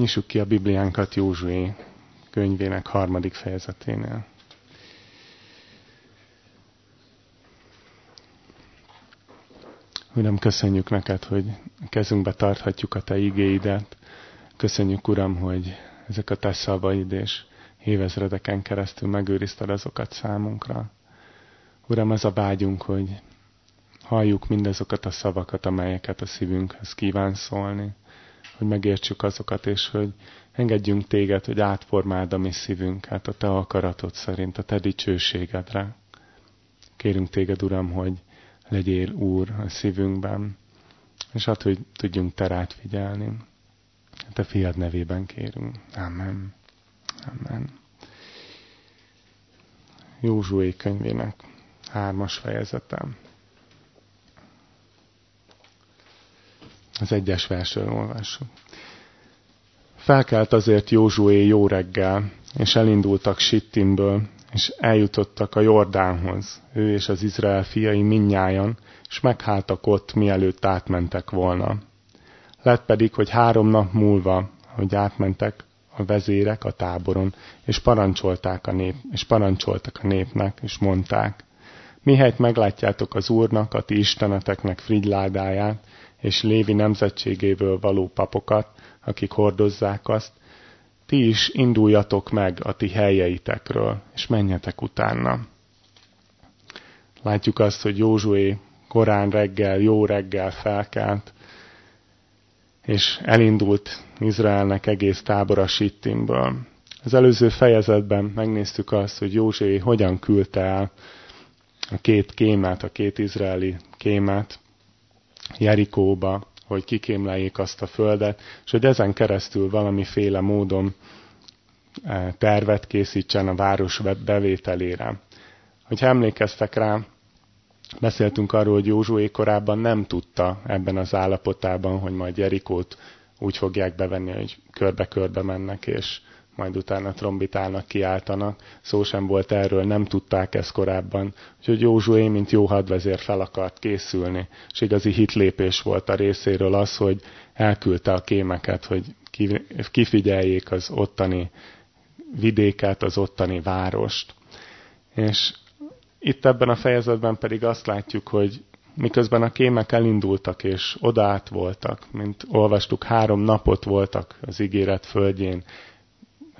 Nyissuk ki a Bibliánkat Józsué könyvének harmadik fejezeténél. Uram, köszönjük neked, hogy kezünkbe tarthatjuk a Te igéidet. Köszönjük, Uram, hogy ezek a Te szavaid és évezredeken keresztül megőrizted azokat számunkra. Uram, az a vágyunk, hogy halljuk mindazokat a szavakat, amelyeket a szívünkhöz kíván szólni, hogy megértsük azokat, és hogy engedjünk téged, hogy átformáld a mi szívünket a te akaratod szerint, a te dicsőségedre. Kérünk téged, Uram, hogy legyél Úr a szívünkben, és hát, hogy tudjunk terát figyelni. Te fiad nevében kérünk. Amen. Amen. Józsué könyvének hármas fejezetem. Az egyes versről olvassuk. Felkelt azért Józsué jó reggel, és elindultak Sittimből, és eljutottak a Jordánhoz, ő és az Izrael fiai minnyájan, és megháltak ott, mielőtt átmentek volna. Lett pedig, hogy három nap múlva, hogy átmentek a vezérek a táboron, és parancsolták a nép, és parancsoltak a népnek, és mondták, mihelyt meglátjátok az Úrnak, a ti isteneteknek frigyládáját, és Lévi nemzetségéből való papokat, akik hordozzák azt, ti is induljatok meg a ti helyeitekről, és menjetek utána. Látjuk azt, hogy Józsué korán reggel, jó reggel felkelt, és elindult Izraelnek egész tábora Sittimből. Az előző fejezetben megnéztük azt, hogy Józsué hogyan küldte el a két kémát, a két izraeli kémát Jerikóba, hogy kikémleljék azt a földet, és hogy ezen keresztül valamiféle módon eh, tervet készítsen a város bevételére. Hogyha emlékeztek rá, beszéltünk arról, hogy Józsué korábban nem tudta ebben az állapotában, hogy majd Jerikót úgy fogják bevenni, hogy körbe-körbe mennek, és majd utána trombitálnak, kiáltanak. Szó sem volt erről, nem tudták ezt korábban. Úgyhogy Józsué, mint jó hadvezér fel akart készülni. És igazi hitlépés volt a részéről az, hogy elküldte a kémeket, hogy kifigyeljék az ottani vidéket, az ottani várost. És itt ebben a fejezetben pedig azt látjuk, hogy miközben a kémek elindultak és odaát voltak, mint olvastuk, három napot voltak az ígéret földjén,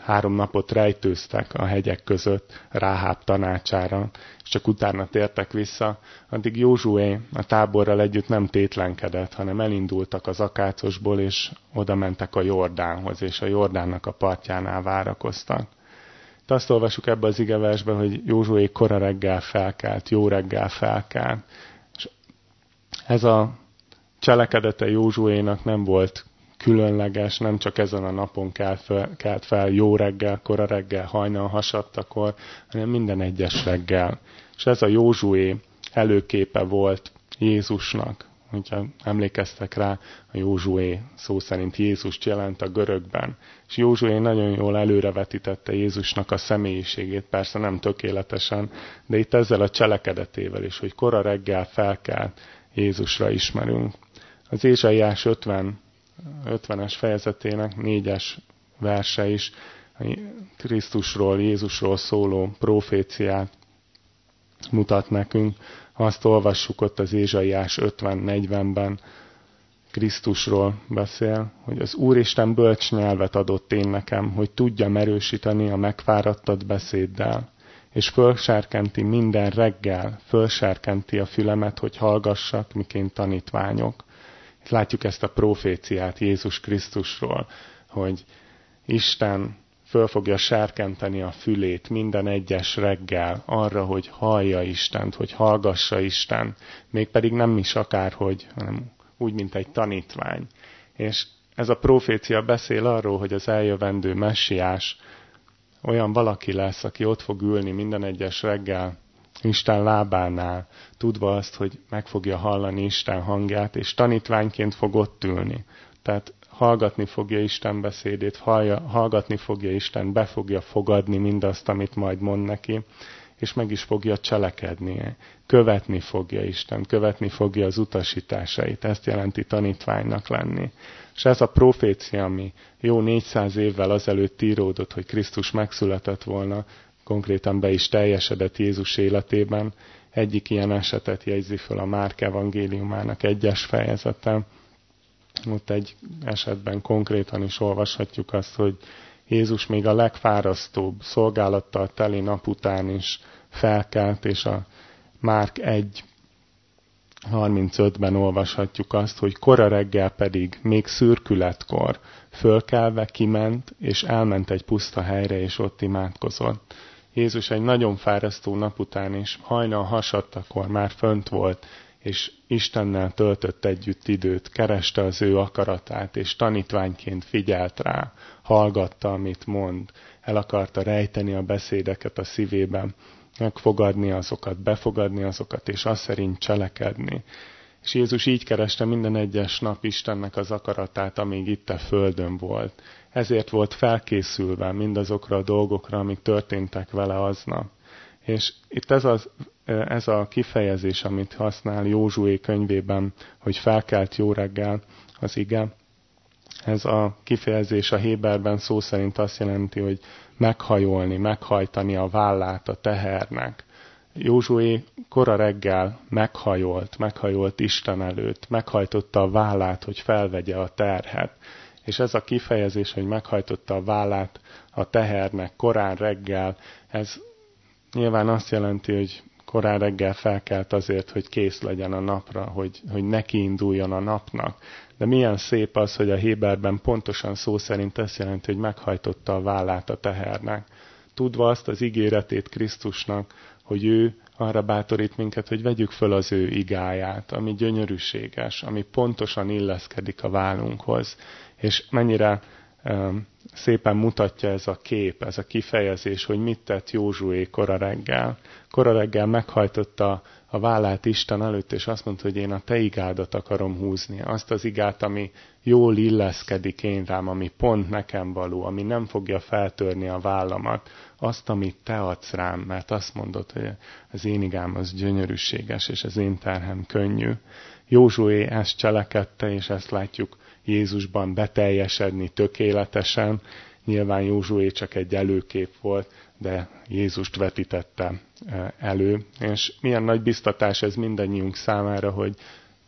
három napot rejtőztek a hegyek között Ráháb tanácsára, és csak utána tértek vissza, addig Józsué a táborral együtt nem tétlenkedett, hanem elindultak az akácosból, és oda mentek a Jordánhoz, és a Jordánnak a partjánál várakoztak. De azt olvasjuk ebbe az igeversbe, hogy Józsué kora reggel felkelt, jó reggel felkelt. És ez a cselekedete Józsuénak nem volt különleges, nem csak ezen a napon kelt fel, kelt fel jó reggel, kora reggel, hajnal hasadtakor, hanem minden egyes reggel. És ez a Józsué előképe volt Jézusnak. Hogyha emlékeztek rá, a Józsué szó szerint Jézust jelent a görögben. És Józsué nagyon jól előrevetítette Jézusnak a személyiségét, persze nem tökéletesen, de itt ezzel a cselekedetével is, hogy kora reggel felkelt Jézusra ismerünk. Az Ézsaiás 50 50-es fejezetének négyes verse is Krisztusról, Jézusról szóló proféciát mutat nekünk. Azt olvassuk ott az Ézsaiás 50-40-ben, Krisztusról beszél, hogy az Úristen bölcs nyelvet adott én nekem, hogy tudja erősíteni a megfáradtat beszéddel, és fölsárkenti minden reggel, fölsárkenti a fülemet, hogy hallgassak, miként tanítványok. Itt látjuk ezt a proféciát Jézus Krisztusról, hogy Isten föl fogja sárkenteni a fülét minden egyes reggel arra, hogy hallja Istent, hogy hallgassa Isten, mégpedig nem is akárhogy, hanem úgy, mint egy tanítvány. És ez a profécia beszél arról, hogy az eljövendő messiás olyan valaki lesz, aki ott fog ülni minden egyes reggel Isten lábánál, tudva azt, hogy meg fogja hallani Isten hangját, és tanítványként fog ott ülni. Tehát hallgatni fogja Isten beszédét, hallja, hallgatni fogja Isten, be fogja fogadni mindazt, amit majd mond neki, és meg is fogja cselekedni. Követni fogja Isten, követni fogja az utasításait. Ezt jelenti tanítványnak lenni. És ez a profécia, ami jó 400 évvel azelőtt íródott, hogy Krisztus megszületett volna, konkrétan be is teljesedett Jézus életében. Egyik ilyen esetet jegyzi föl a Márk evangéliumának egyes fejezete. Ott egy esetben konkrétan is olvashatjuk azt, hogy Jézus még a legfárasztóbb szolgálattal teli nap után is felkelt, és a Márk 1 35-ben olvashatjuk azt, hogy kora reggel pedig, még szürkületkor, fölkelve kiment, és elment egy puszta helyre, és ott imádkozott. Jézus egy nagyon fárasztó nap után is, hajnal hasadtakor már fönt volt, és Istennel töltött együtt időt, kereste az ő akaratát, és tanítványként figyelt rá, hallgatta, amit mond, el akarta rejteni a beszédeket a szívében, megfogadni azokat, befogadni azokat, és azt szerint cselekedni. És Jézus így kereste minden egyes nap Istennek az akaratát, amíg itt a földön volt. Ezért volt felkészülve mindazokra a dolgokra, amik történtek vele aznap. És itt ez, az, ez a kifejezés, amit használ Józsué könyvében, hogy felkelt jó reggel, az igen, ez a kifejezés a Héberben szó szerint azt jelenti, hogy meghajolni, meghajtani a vállát a tehernek. Józsué kora reggel meghajolt, meghajolt Isten előtt, meghajtotta a vállát, hogy felvegye a terhet. És ez a kifejezés, hogy meghajtotta a vállát a tehernek korán reggel, ez nyilván azt jelenti, hogy korán reggel felkelt azért, hogy kész legyen a napra, hogy, hogy neki induljon a napnak. De milyen szép az, hogy a Héberben pontosan szó szerint ezt jelenti, hogy meghajtotta a vállát a tehernek. Tudva azt az ígéretét Krisztusnak, hogy ő arra bátorít minket, hogy vegyük föl az ő igáját, ami gyönyörűséges, ami pontosan illeszkedik a vállunkhoz. És mennyire szépen mutatja ez a kép, ez a kifejezés, hogy mit tett Józsué kora reggel. Kora reggel meghajtotta a vállát Isten előtt, és azt mondta, hogy én a te igádat akarom húzni. Azt az igát, ami jól illeszkedik én rám, ami pont nekem való, ami nem fogja feltörni a vállamat. Azt, amit te adsz rám, mert azt mondod, hogy az én igám az gyönyörűséges, és az én terhem könnyű. Józsué ezt cselekedte, és ezt látjuk Jézusban beteljesedni tökéletesen. Nyilván Józsué csak egy előkép volt, de Jézust vetítette e, elő. És milyen nagy biztatás ez mindannyiunk számára, hogy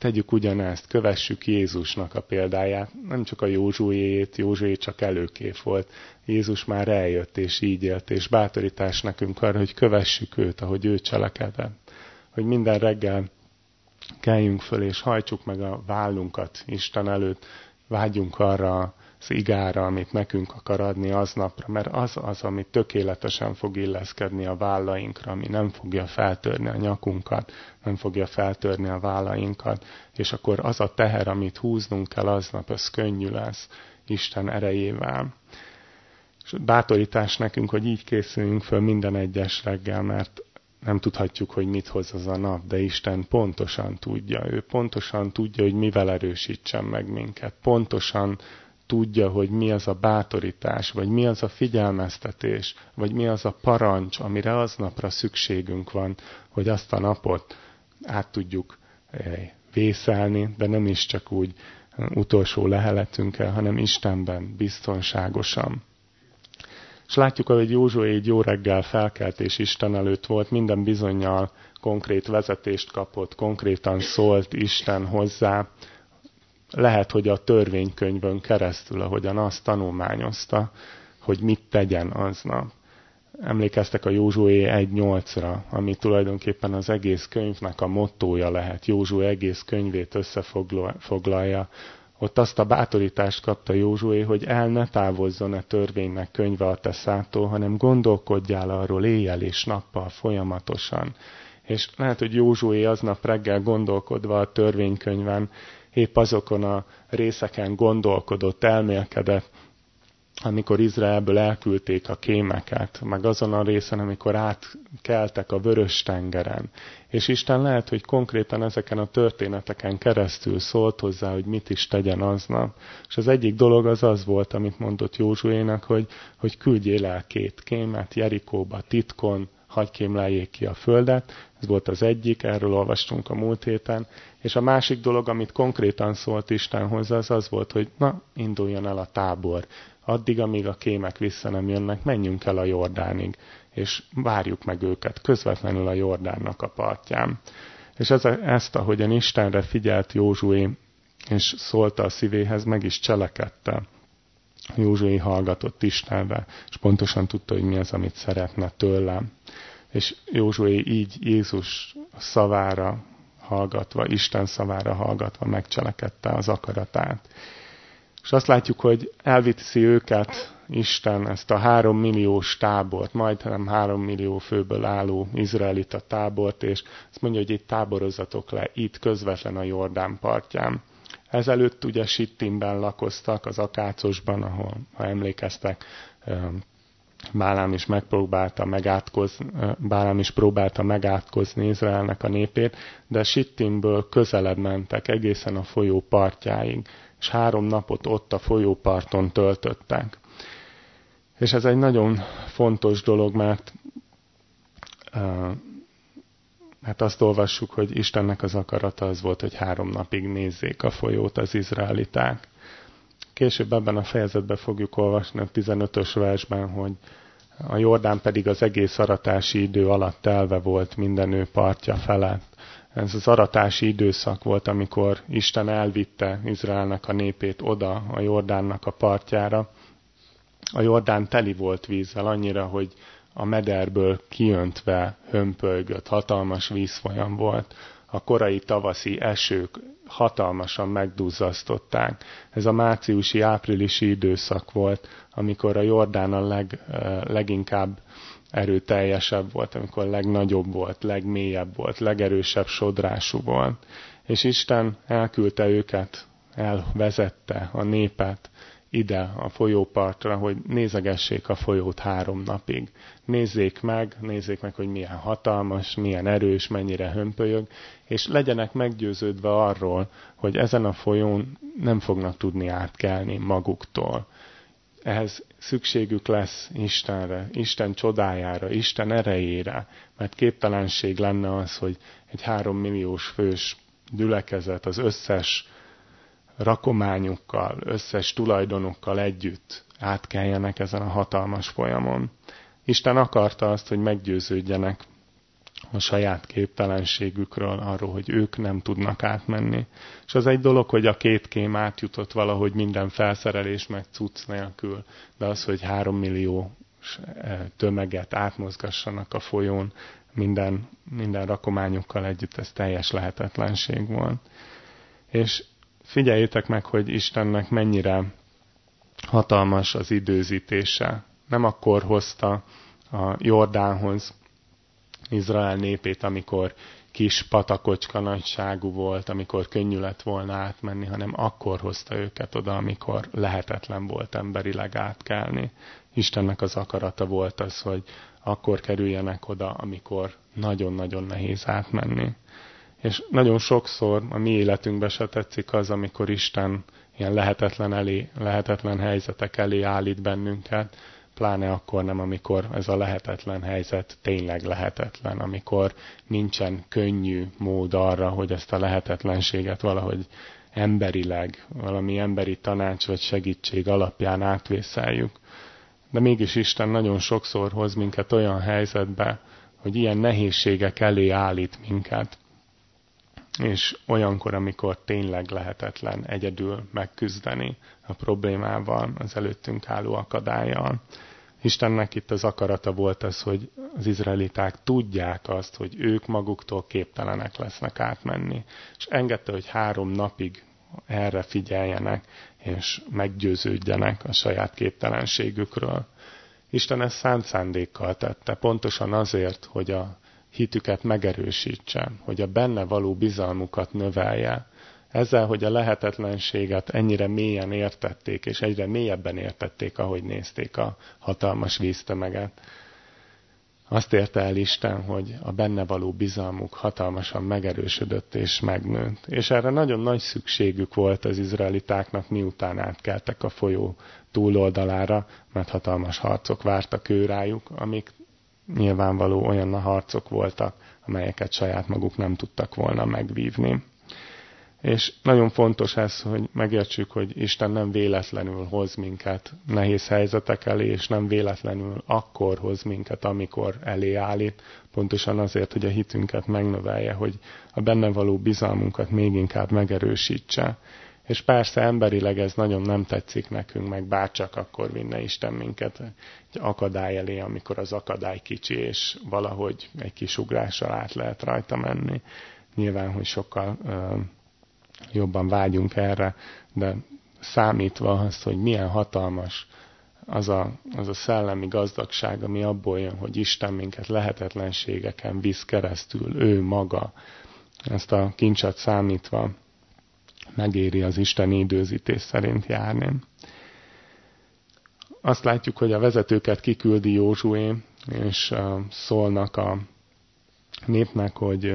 tegyük ugyanezt, kövessük Jézusnak a példáját, nem csak a Józsuéjét, Józsué csak előkép volt. Jézus már eljött, és így élt, és bátorítás nekünk arra, hogy kövessük őt, ahogy ő cselekedett. Hogy minden reggel keljünk föl, és hajtsuk meg a vállunkat Isten előtt, vágyjunk arra az igára, amit nekünk akar adni aznapra, mert az az, ami tökéletesen fog illeszkedni a vállainkra, ami nem fogja feltörni a nyakunkat, nem fogja feltörni a vállainkat, és akkor az a teher, amit húznunk kell aznap, az könnyű lesz Isten erejével. És bátorítás nekünk, hogy így készüljünk föl minden egyes reggel, mert nem tudhatjuk, hogy mit hoz az a nap, de Isten pontosan tudja. Ő pontosan tudja, hogy mivel erősítsen meg minket. Pontosan tudja, hogy mi az a bátorítás, vagy mi az a figyelmeztetés, vagy mi az a parancs, amire aznapra szükségünk van, hogy azt a napot át tudjuk eh, vészelni, de nem is csak úgy utolsó leheletünkkel, hanem Istenben biztonságosan. És látjuk, hogy Józsué egy jó reggel felkelt és Isten előtt volt, minden bizonyal konkrét vezetést kapott, konkrétan szólt Isten hozzá. Lehet, hogy a törvénykönyvön keresztül, ahogyan azt tanulmányozta, hogy mit tegyen aznap. Emlékeztek a Józsué 1.8-ra, ami tulajdonképpen az egész könyvnek a mottója lehet. Józsué egész könyvét összefoglalja, ott azt a bátorítást kapta Józsué, hogy el ne távozzon a törvénynek könyve a te hanem gondolkodjál arról éjjel és nappal folyamatosan. És lehet, hogy Józsué aznap reggel gondolkodva a törvénykönyven, épp azokon a részeken gondolkodott, elmélkedett, amikor Izraelből elküldték a kémeket, meg azon a részen, amikor átkeltek a vörös tengeren. És Isten lehet, hogy konkrétan ezeken a történeteken keresztül szólt hozzá, hogy mit is tegyen aznap. És az egyik dolog az az volt, amit mondott Józsuénak, hogy, hogy küldjél el két kémet Jerikóba titkon, hagy kémleljék ki a földet. Ez volt az egyik, erről olvastunk a múlt héten. És a másik dolog, amit konkrétan szólt Isten hozzá, az az volt, hogy na, induljon el a tábor. Addig, amíg a kémek vissza nem jönnek, menjünk el a Jordánig, és várjuk meg őket közvetlenül a Jordánnak a partján. És ez, ezt, ahogyan Istenre figyelt Józsué, és szólta a szívéhez, meg is cselekedte. Józsué hallgatott Istenre, és pontosan tudta, hogy mi az, amit szeretne tőlem. És Józsué így Jézus szavára hallgatva, Isten szavára hallgatva megcselekedte az akaratát. És azt látjuk, hogy elviszi őket Isten ezt a három milliós tábort, majdnem három millió főből álló izraelita tábort, és azt mondja, hogy itt táborozatok le, itt közvetlen a Jordán partján. Ezelőtt ugye Sittimben lakoztak, az Akácosban, ahol, ha emlékeztek, Bálám is megpróbálta megátkozni, Bálám is próbálta megátkozni Izraelnek a népét, de Sittimből közelebb mentek egészen a folyó partjáig, és három napot ott a folyóparton töltöttek. És ez egy nagyon fontos dolog, mert Hát azt olvassuk, hogy Istennek az akarata az volt, hogy három napig nézzék a folyót az izraeliták. Később ebben a fejezetben fogjuk olvasni a 15-ös versben, hogy a Jordán pedig az egész aratási idő alatt telve volt minden ő partja felett. Ez az aratási időszak volt, amikor Isten elvitte Izraelnek a népét oda a Jordánnak a partjára. A Jordán teli volt vízzel annyira, hogy a mederből kiöntve hömpölygött, hatalmas vízfolyam volt. A korai tavaszi esők hatalmasan megduzzasztották. Ez a márciusi, áprilisi időszak volt, amikor a Jordán a leg, leginkább erőteljesebb volt, amikor legnagyobb volt, legmélyebb volt, legerősebb sodrású volt. És Isten elküldte őket, elvezette a népet ide a folyópartra, hogy nézegessék a folyót három napig. Nézzék meg, nézzék meg, hogy milyen hatalmas, milyen erős, mennyire hömpölyög, és legyenek meggyőződve arról, hogy ezen a folyón nem fognak tudni átkelni maguktól. Ehhez szükségük lesz Istenre, Isten csodájára, Isten erejére, mert képtelenség lenne az, hogy egy három milliós fős gyülekezet az összes rakományukkal, összes tulajdonukkal együtt átkeljenek ezen a hatalmas folyamon. Isten akarta azt, hogy meggyőződjenek a saját képtelenségükről, arról, hogy ők nem tudnak átmenni. És az egy dolog, hogy a két kém átjutott valahogy minden felszerelés meg cucc nélkül, de az, hogy három millió eh, tömeget átmozgassanak a folyón, minden, minden rakományukkal együtt, ez teljes lehetetlenség volt. És figyeljétek meg, hogy Istennek mennyire hatalmas az időzítése. Nem akkor hozta a Jordánhoz Izrael népét, amikor kis patakocska nagyságú volt, amikor könnyű lett volna átmenni, hanem akkor hozta őket oda, amikor lehetetlen volt emberileg átkelni. Istennek az akarata volt az, hogy akkor kerüljenek oda, amikor nagyon-nagyon nehéz átmenni. És nagyon sokszor a mi életünkbe se tetszik az, amikor Isten ilyen lehetetlen, elé, lehetetlen helyzetek elé állít bennünket, pláne akkor nem, amikor ez a lehetetlen helyzet tényleg lehetetlen, amikor nincsen könnyű mód arra, hogy ezt a lehetetlenséget valahogy emberileg, valami emberi tanács vagy segítség alapján átvészeljük. De mégis Isten nagyon sokszor hoz minket olyan helyzetbe, hogy ilyen nehézségek elé állít minket, és olyankor, amikor tényleg lehetetlen egyedül megküzdeni a problémával, az előttünk álló akadályjal. Istennek itt az akarata volt az, hogy az izraeliták tudják azt, hogy ők maguktól képtelenek lesznek átmenni. És engedte, hogy három napig erre figyeljenek, és meggyőződjenek a saját képtelenségükről. Isten ezt szánt szándékkal tette, pontosan azért, hogy a hitüket megerősítse, hogy a benne való bizalmukat növelje. Ezzel, hogy a lehetetlenséget ennyire mélyen értették, és egyre mélyebben értették, ahogy nézték a hatalmas víztömeget. Azt érte el Isten, hogy a benne való bizalmuk hatalmasan megerősödött és megnőtt. És erre nagyon nagy szükségük volt az izraelitáknak, miután átkeltek a folyó túloldalára, mert hatalmas harcok vártak ő amik nyilvánvaló olyan a harcok voltak, amelyeket saját maguk nem tudtak volna megvívni. És nagyon fontos ez, hogy megértsük, hogy Isten nem véletlenül hoz minket nehéz helyzetek elé, és nem véletlenül akkor hoz minket, amikor elé állít, pontosan azért, hogy a hitünket megnövelje, hogy a benne való bizalmunkat még inkább megerősítse. És persze emberileg ez nagyon nem tetszik nekünk, meg bárcsak akkor vinne Isten minket egy akadály elé, amikor az akadály kicsi, és valahogy egy kis ugrással át lehet rajta menni. Nyilván, hogy sokkal uh, jobban vágyunk erre, de számítva azt, hogy milyen hatalmas az a, az a szellemi gazdagság, ami abból jön, hogy Isten minket lehetetlenségeken visz keresztül, ő maga. Ezt a kincset számítva megéri az Isten időzítés szerint járni. Azt látjuk, hogy a vezetőket kiküldi Józsué, és szólnak a népnek, hogy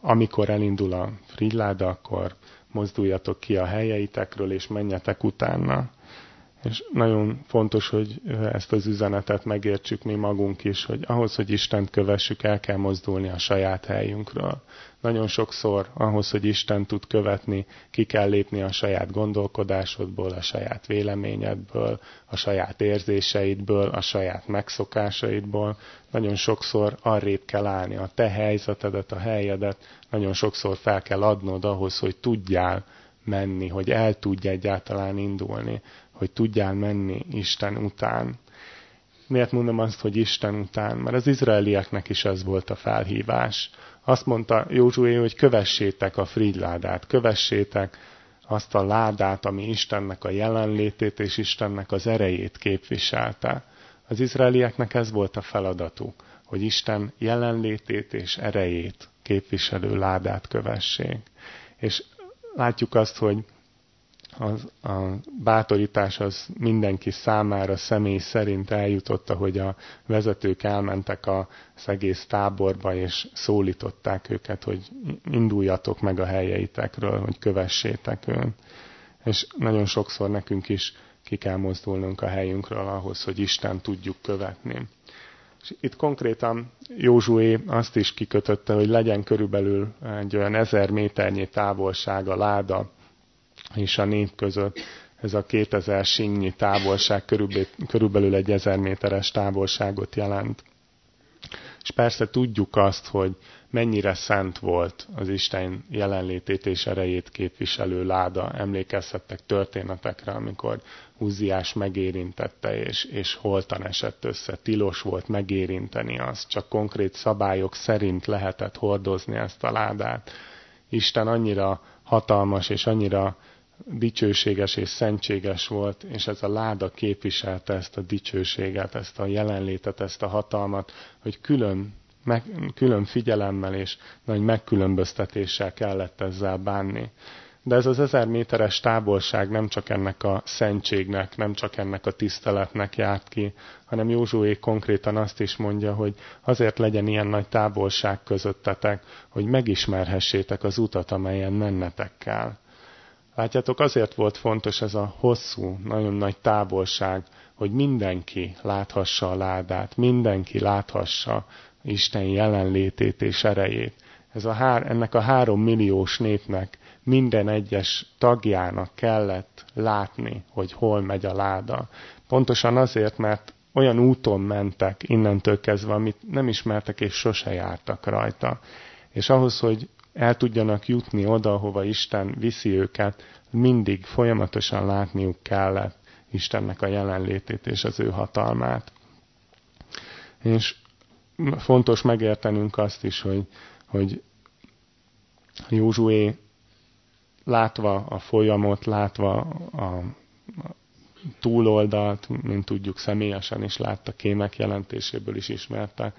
amikor elindul a frigyláda, akkor mozduljatok ki a helyeitekről, és menjetek utána. És nagyon fontos, hogy ezt az üzenetet megértsük mi magunk is, hogy ahhoz, hogy Istent kövessük, el kell mozdulni a saját helyünkről. Nagyon sokszor ahhoz, hogy Isten tud követni, ki kell lépni a saját gondolkodásodból, a saját véleményedből, a saját érzéseidből, a saját megszokásaidból. Nagyon sokszor arrébb kell állni a te helyzetedet, a helyedet, nagyon sokszor fel kell adnod ahhoz, hogy tudjál menni, hogy el tudj egyáltalán indulni hogy tudjál menni Isten után. Miért mondom azt, hogy Isten után? Mert az izraelieknek is ez volt a felhívás. Azt mondta Józsué, hogy kövessétek a frigyládát, kövessétek azt a ládát, ami Istennek a jelenlétét és Istennek az erejét képviselte. Az izraelieknek ez volt a feladatuk, hogy Isten jelenlétét és erejét képviselő ládát kövessék. És látjuk azt, hogy az, a bátorítás az mindenki számára személy szerint eljutotta, hogy a vezetők elmentek az egész táborba, és szólították őket, hogy induljatok meg a helyeitekről, hogy kövessétek őn. És nagyon sokszor nekünk is ki kell mozdulnunk a helyünkről ahhoz, hogy Isten tudjuk követni. És itt konkrétan Józsué azt is kikötötte, hogy legyen körülbelül egy olyan ezer méternyi távolság a láda és a nép között. Ez a 2000 sinnyi távolság körülbelül, egy 1000 méteres távolságot jelent. És persze tudjuk azt, hogy mennyire szent volt az Isten jelenlétét és erejét képviselő láda. Emlékezhettek történetekre, amikor Húziás megérintette, és, és holtan esett össze. Tilos volt megérinteni azt, csak konkrét szabályok szerint lehetett hordozni ezt a ládát. Isten annyira hatalmas és annyira dicsőséges és szentséges volt, és ez a láda képviselte ezt a dicsőséget, ezt a jelenlétet, ezt a hatalmat, hogy külön, meg, külön figyelemmel és nagy megkülönböztetéssel kellett ezzel bánni. De ez az ezer méteres távolság nem csak ennek a szentségnek, nem csak ennek a tiszteletnek járt ki, hanem Józsué konkrétan azt is mondja, hogy azért legyen ilyen nagy távolság közöttetek, hogy megismerhessétek az utat, amelyen mennetek kell Látjátok, azért volt fontos ez a hosszú, nagyon nagy távolság, hogy mindenki láthassa a ládát, mindenki láthassa Isten jelenlétét és erejét. Ez a hár, ennek a három milliós népnek minden egyes tagjának kellett látni, hogy hol megy a láda. Pontosan azért, mert olyan úton mentek innentől kezdve, amit nem ismertek és sose jártak rajta. És ahhoz, hogy el tudjanak jutni oda, ahova Isten viszi őket, mindig folyamatosan látniuk kellett Istennek a jelenlétét és az ő hatalmát. És fontos megértenünk azt is, hogy, hogy Józsué látva a folyamot, látva a túloldalt, mint tudjuk személyesen is látta, kémek jelentéséből is ismerte,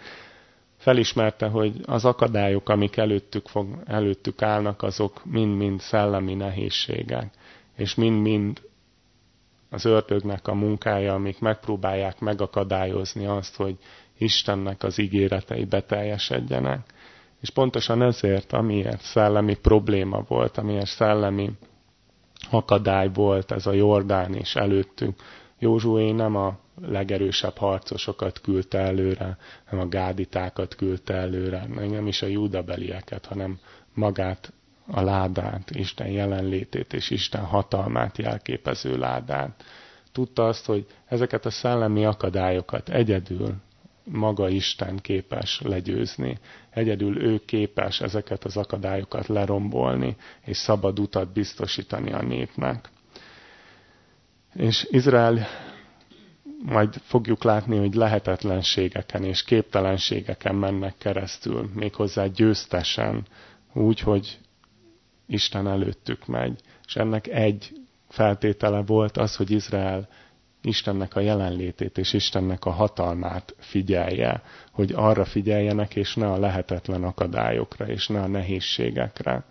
felismerte, hogy az akadályok, amik előttük, fog, előttük állnak, azok mind-mind szellemi nehézségek, és mind-mind az ördögnek a munkája, amik megpróbálják megakadályozni azt, hogy Istennek az ígéretei beteljesedjenek. És pontosan ezért, amiért szellemi probléma volt, amiért szellemi akadály volt ez a Jordán és előttünk, Józsué nem a legerősebb harcosokat küldte előre, nem a gáditákat küldte előre, nem is a júdabelieket, hanem magát a ládát, Isten jelenlétét és Isten hatalmát jelképező ládát. Tudta azt, hogy ezeket a szellemi akadályokat egyedül maga Isten képes legyőzni. Egyedül ő képes ezeket az akadályokat lerombolni, és szabad utat biztosítani a népnek. És Izrael majd fogjuk látni, hogy lehetetlenségeken és képtelenségeken mennek keresztül, méghozzá győztesen, úgy, hogy Isten előttük megy. És ennek egy feltétele volt az, hogy Izrael Istennek a jelenlétét és Istennek a hatalmát figyelje, hogy arra figyeljenek, és ne a lehetetlen akadályokra, és ne a nehézségekre.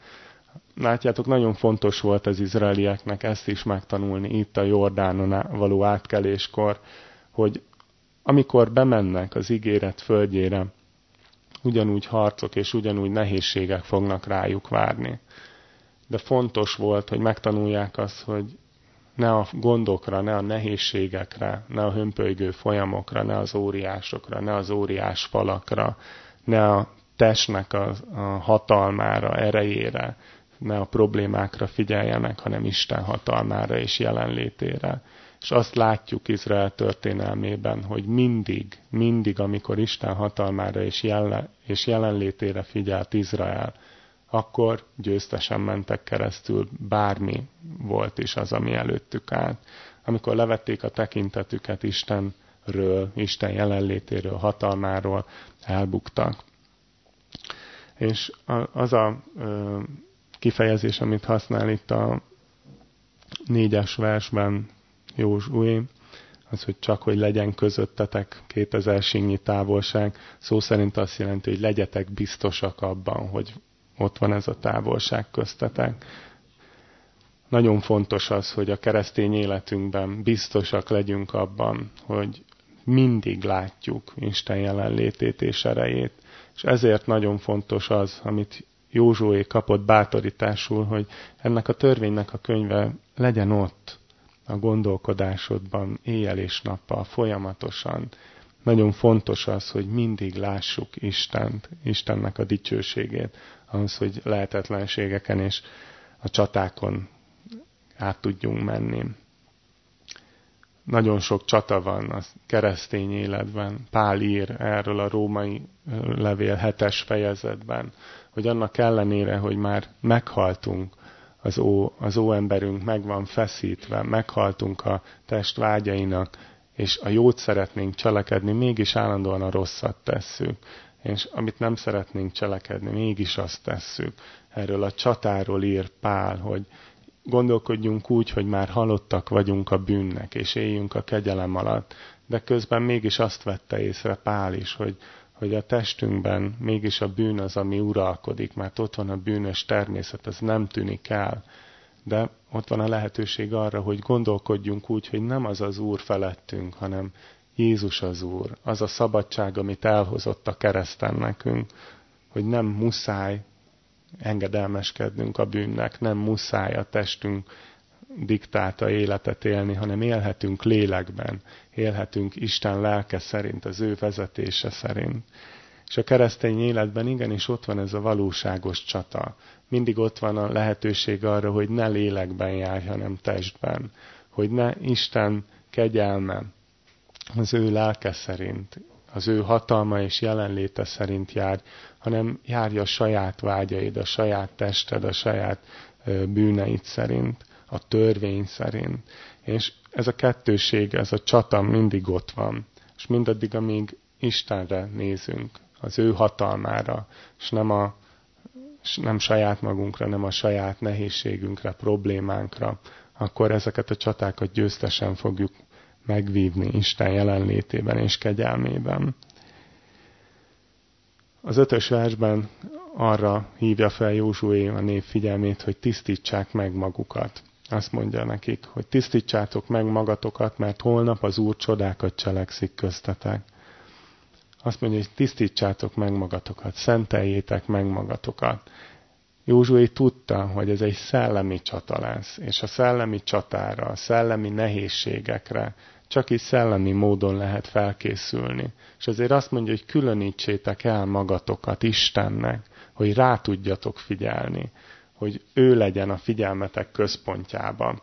Látjátok, nagyon fontos volt az izraelieknek ezt is megtanulni itt a Jordánon való átkeléskor, hogy amikor bemennek az ígéret földjére, ugyanúgy harcok és ugyanúgy nehézségek fognak rájuk várni. De fontos volt, hogy megtanulják azt, hogy ne a gondokra, ne a nehézségekre, ne a hömpölygő folyamokra, ne az óriásokra, ne az óriás falakra, ne a testnek a, a hatalmára, erejére, ne a problémákra figyeljenek, hanem Isten hatalmára és jelenlétére. És azt látjuk Izrael történelmében, hogy mindig, mindig, amikor Isten hatalmára és, jelen, és jelenlétére figyelt Izrael, akkor győztesen mentek keresztül, bármi volt is az, ami előttük állt. Amikor levették a tekintetüket Istenről, Isten jelenlétéről, hatalmáról, elbuktak. És az a kifejezés, amit használ itt a négyes versben Józsué, az, hogy csak, hogy legyen közöttetek 2000 signyi távolság, szó szerint azt jelenti, hogy legyetek biztosak abban, hogy ott van ez a távolság köztetek. Nagyon fontos az, hogy a keresztény életünkben biztosak legyünk abban, hogy mindig látjuk Isten jelenlétét és erejét. És ezért nagyon fontos az, amit Józsué kapott bátorításul, hogy ennek a törvénynek a könyve legyen ott a gondolkodásodban, éjjel és nappal, folyamatosan. Nagyon fontos az, hogy mindig lássuk Istent, Istennek a dicsőségét, ahhoz, hogy lehetetlenségeken és a csatákon át tudjunk menni. Nagyon sok csata van a keresztény életben. Pál ír erről a római levél hetes fejezetben, hogy annak ellenére, hogy már meghaltunk, az ó, az ó emberünk meg van feszítve, meghaltunk a test vágyainak, és a jót szeretnénk cselekedni, mégis állandóan a rosszat tesszük és amit nem szeretnénk cselekedni, mégis azt tesszük. Erről a csatáról ír Pál, hogy gondolkodjunk úgy, hogy már halottak vagyunk a bűnnek, és éljünk a kegyelem alatt, de közben mégis azt vette észre Pál is, hogy, hogy a testünkben mégis a bűn az, ami uralkodik, mert ott van a bűnös természet, ez nem tűnik el. De ott van a lehetőség arra, hogy gondolkodjunk úgy, hogy nem az az Úr felettünk, hanem Jézus az Úr, az a szabadság, amit elhozott a kereszten nekünk, hogy nem muszáj engedelmeskednünk a bűnnek, nem muszáj a testünk diktálta életet élni, hanem élhetünk lélekben, élhetünk Isten lelke szerint, az ő vezetése szerint. És a keresztény életben igenis ott van ez a valóságos csata. Mindig ott van a lehetőség arra, hogy ne lélekben járj, hanem testben. Hogy ne Isten kegyelme, az ő lelke szerint, az ő hatalma és jelenléte szerint jár, hanem járja a saját vágyaid, a saját tested, a saját bűneid szerint, a törvény szerint. És ez a kettőség, ez a csata mindig ott van. És mindaddig, amíg Istenre nézünk, az ő hatalmára, és nem, a, és nem saját magunkra, nem a saját nehézségünkre, problémánkra, akkor ezeket a csatákat győztesen fogjuk megvívni Isten jelenlétében és kegyelmében. Az ötös versben arra hívja fel Józsué a nép figyelmét, hogy tisztítsák meg magukat. Azt mondja nekik, hogy tisztítsátok meg magatokat, mert holnap az Úr csodákat cselekszik köztetek. Azt mondja, hogy tisztítsátok meg magatokat, szenteljétek meg magatokat. Józsué tudta, hogy ez egy szellemi csata lesz, és a szellemi csatára, a szellemi nehézségekre csak is szellemi módon lehet felkészülni. És ezért azt mondja, hogy különítsétek el magatokat Istennek, hogy rá tudjatok figyelni, hogy ő legyen a figyelmetek központjában.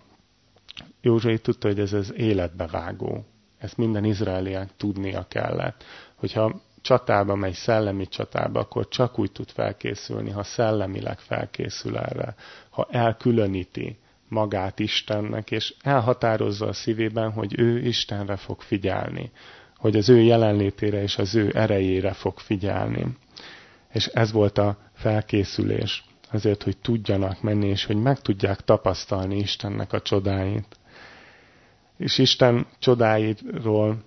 Józsué tudta, hogy ez az életbevágó. Ezt minden izraeliek tudnia kellett. Hogyha csatába megy, szellemi csatába, akkor csak úgy tud felkészülni, ha szellemileg felkészül erre, ha elkülöníti magát Istennek, és elhatározza a szívében, hogy ő Istenre fog figyelni, hogy az ő jelenlétére és az ő erejére fog figyelni. És ez volt a felkészülés, azért, hogy tudjanak menni, és hogy meg tudják tapasztalni Istennek a csodáit. És Isten csodáiról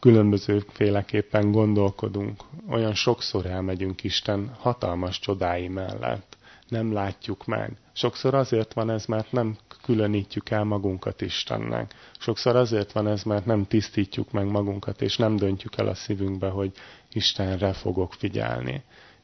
különbözőféleképpen gondolkodunk. Olyan sokszor elmegyünk Isten hatalmas csodái mellett. Nem látjuk meg. Sokszor azért van ez, mert nem különítjük el magunkat Istennek. Sokszor azért van ez, mert nem tisztítjuk meg magunkat, és nem döntjük el a szívünkbe, hogy Istenre fogok figyelni.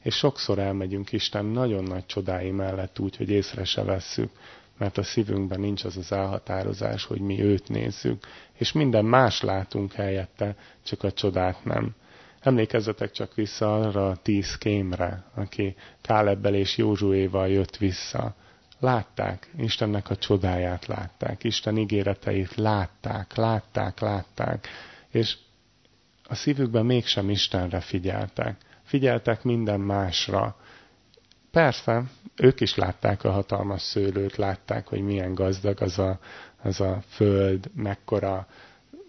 És sokszor elmegyünk Isten nagyon nagy csodái mellett úgy, hogy észre se vesszük mert a szívünkben nincs az az elhatározás, hogy mi őt nézzük, és minden más látunk helyette, csak a csodát nem. Emlékezzetek csak vissza arra a tíz kémre, aki Kálebbel és Józsuéval jött vissza. Látták, Istennek a csodáját látták, Isten ígéreteit látták, látták, látták, és a szívükben mégsem Istenre figyeltek. Figyeltek minden másra, Persze, ők is látták a hatalmas szőlőt, látták, hogy milyen gazdag az a, az a föld, mekkora,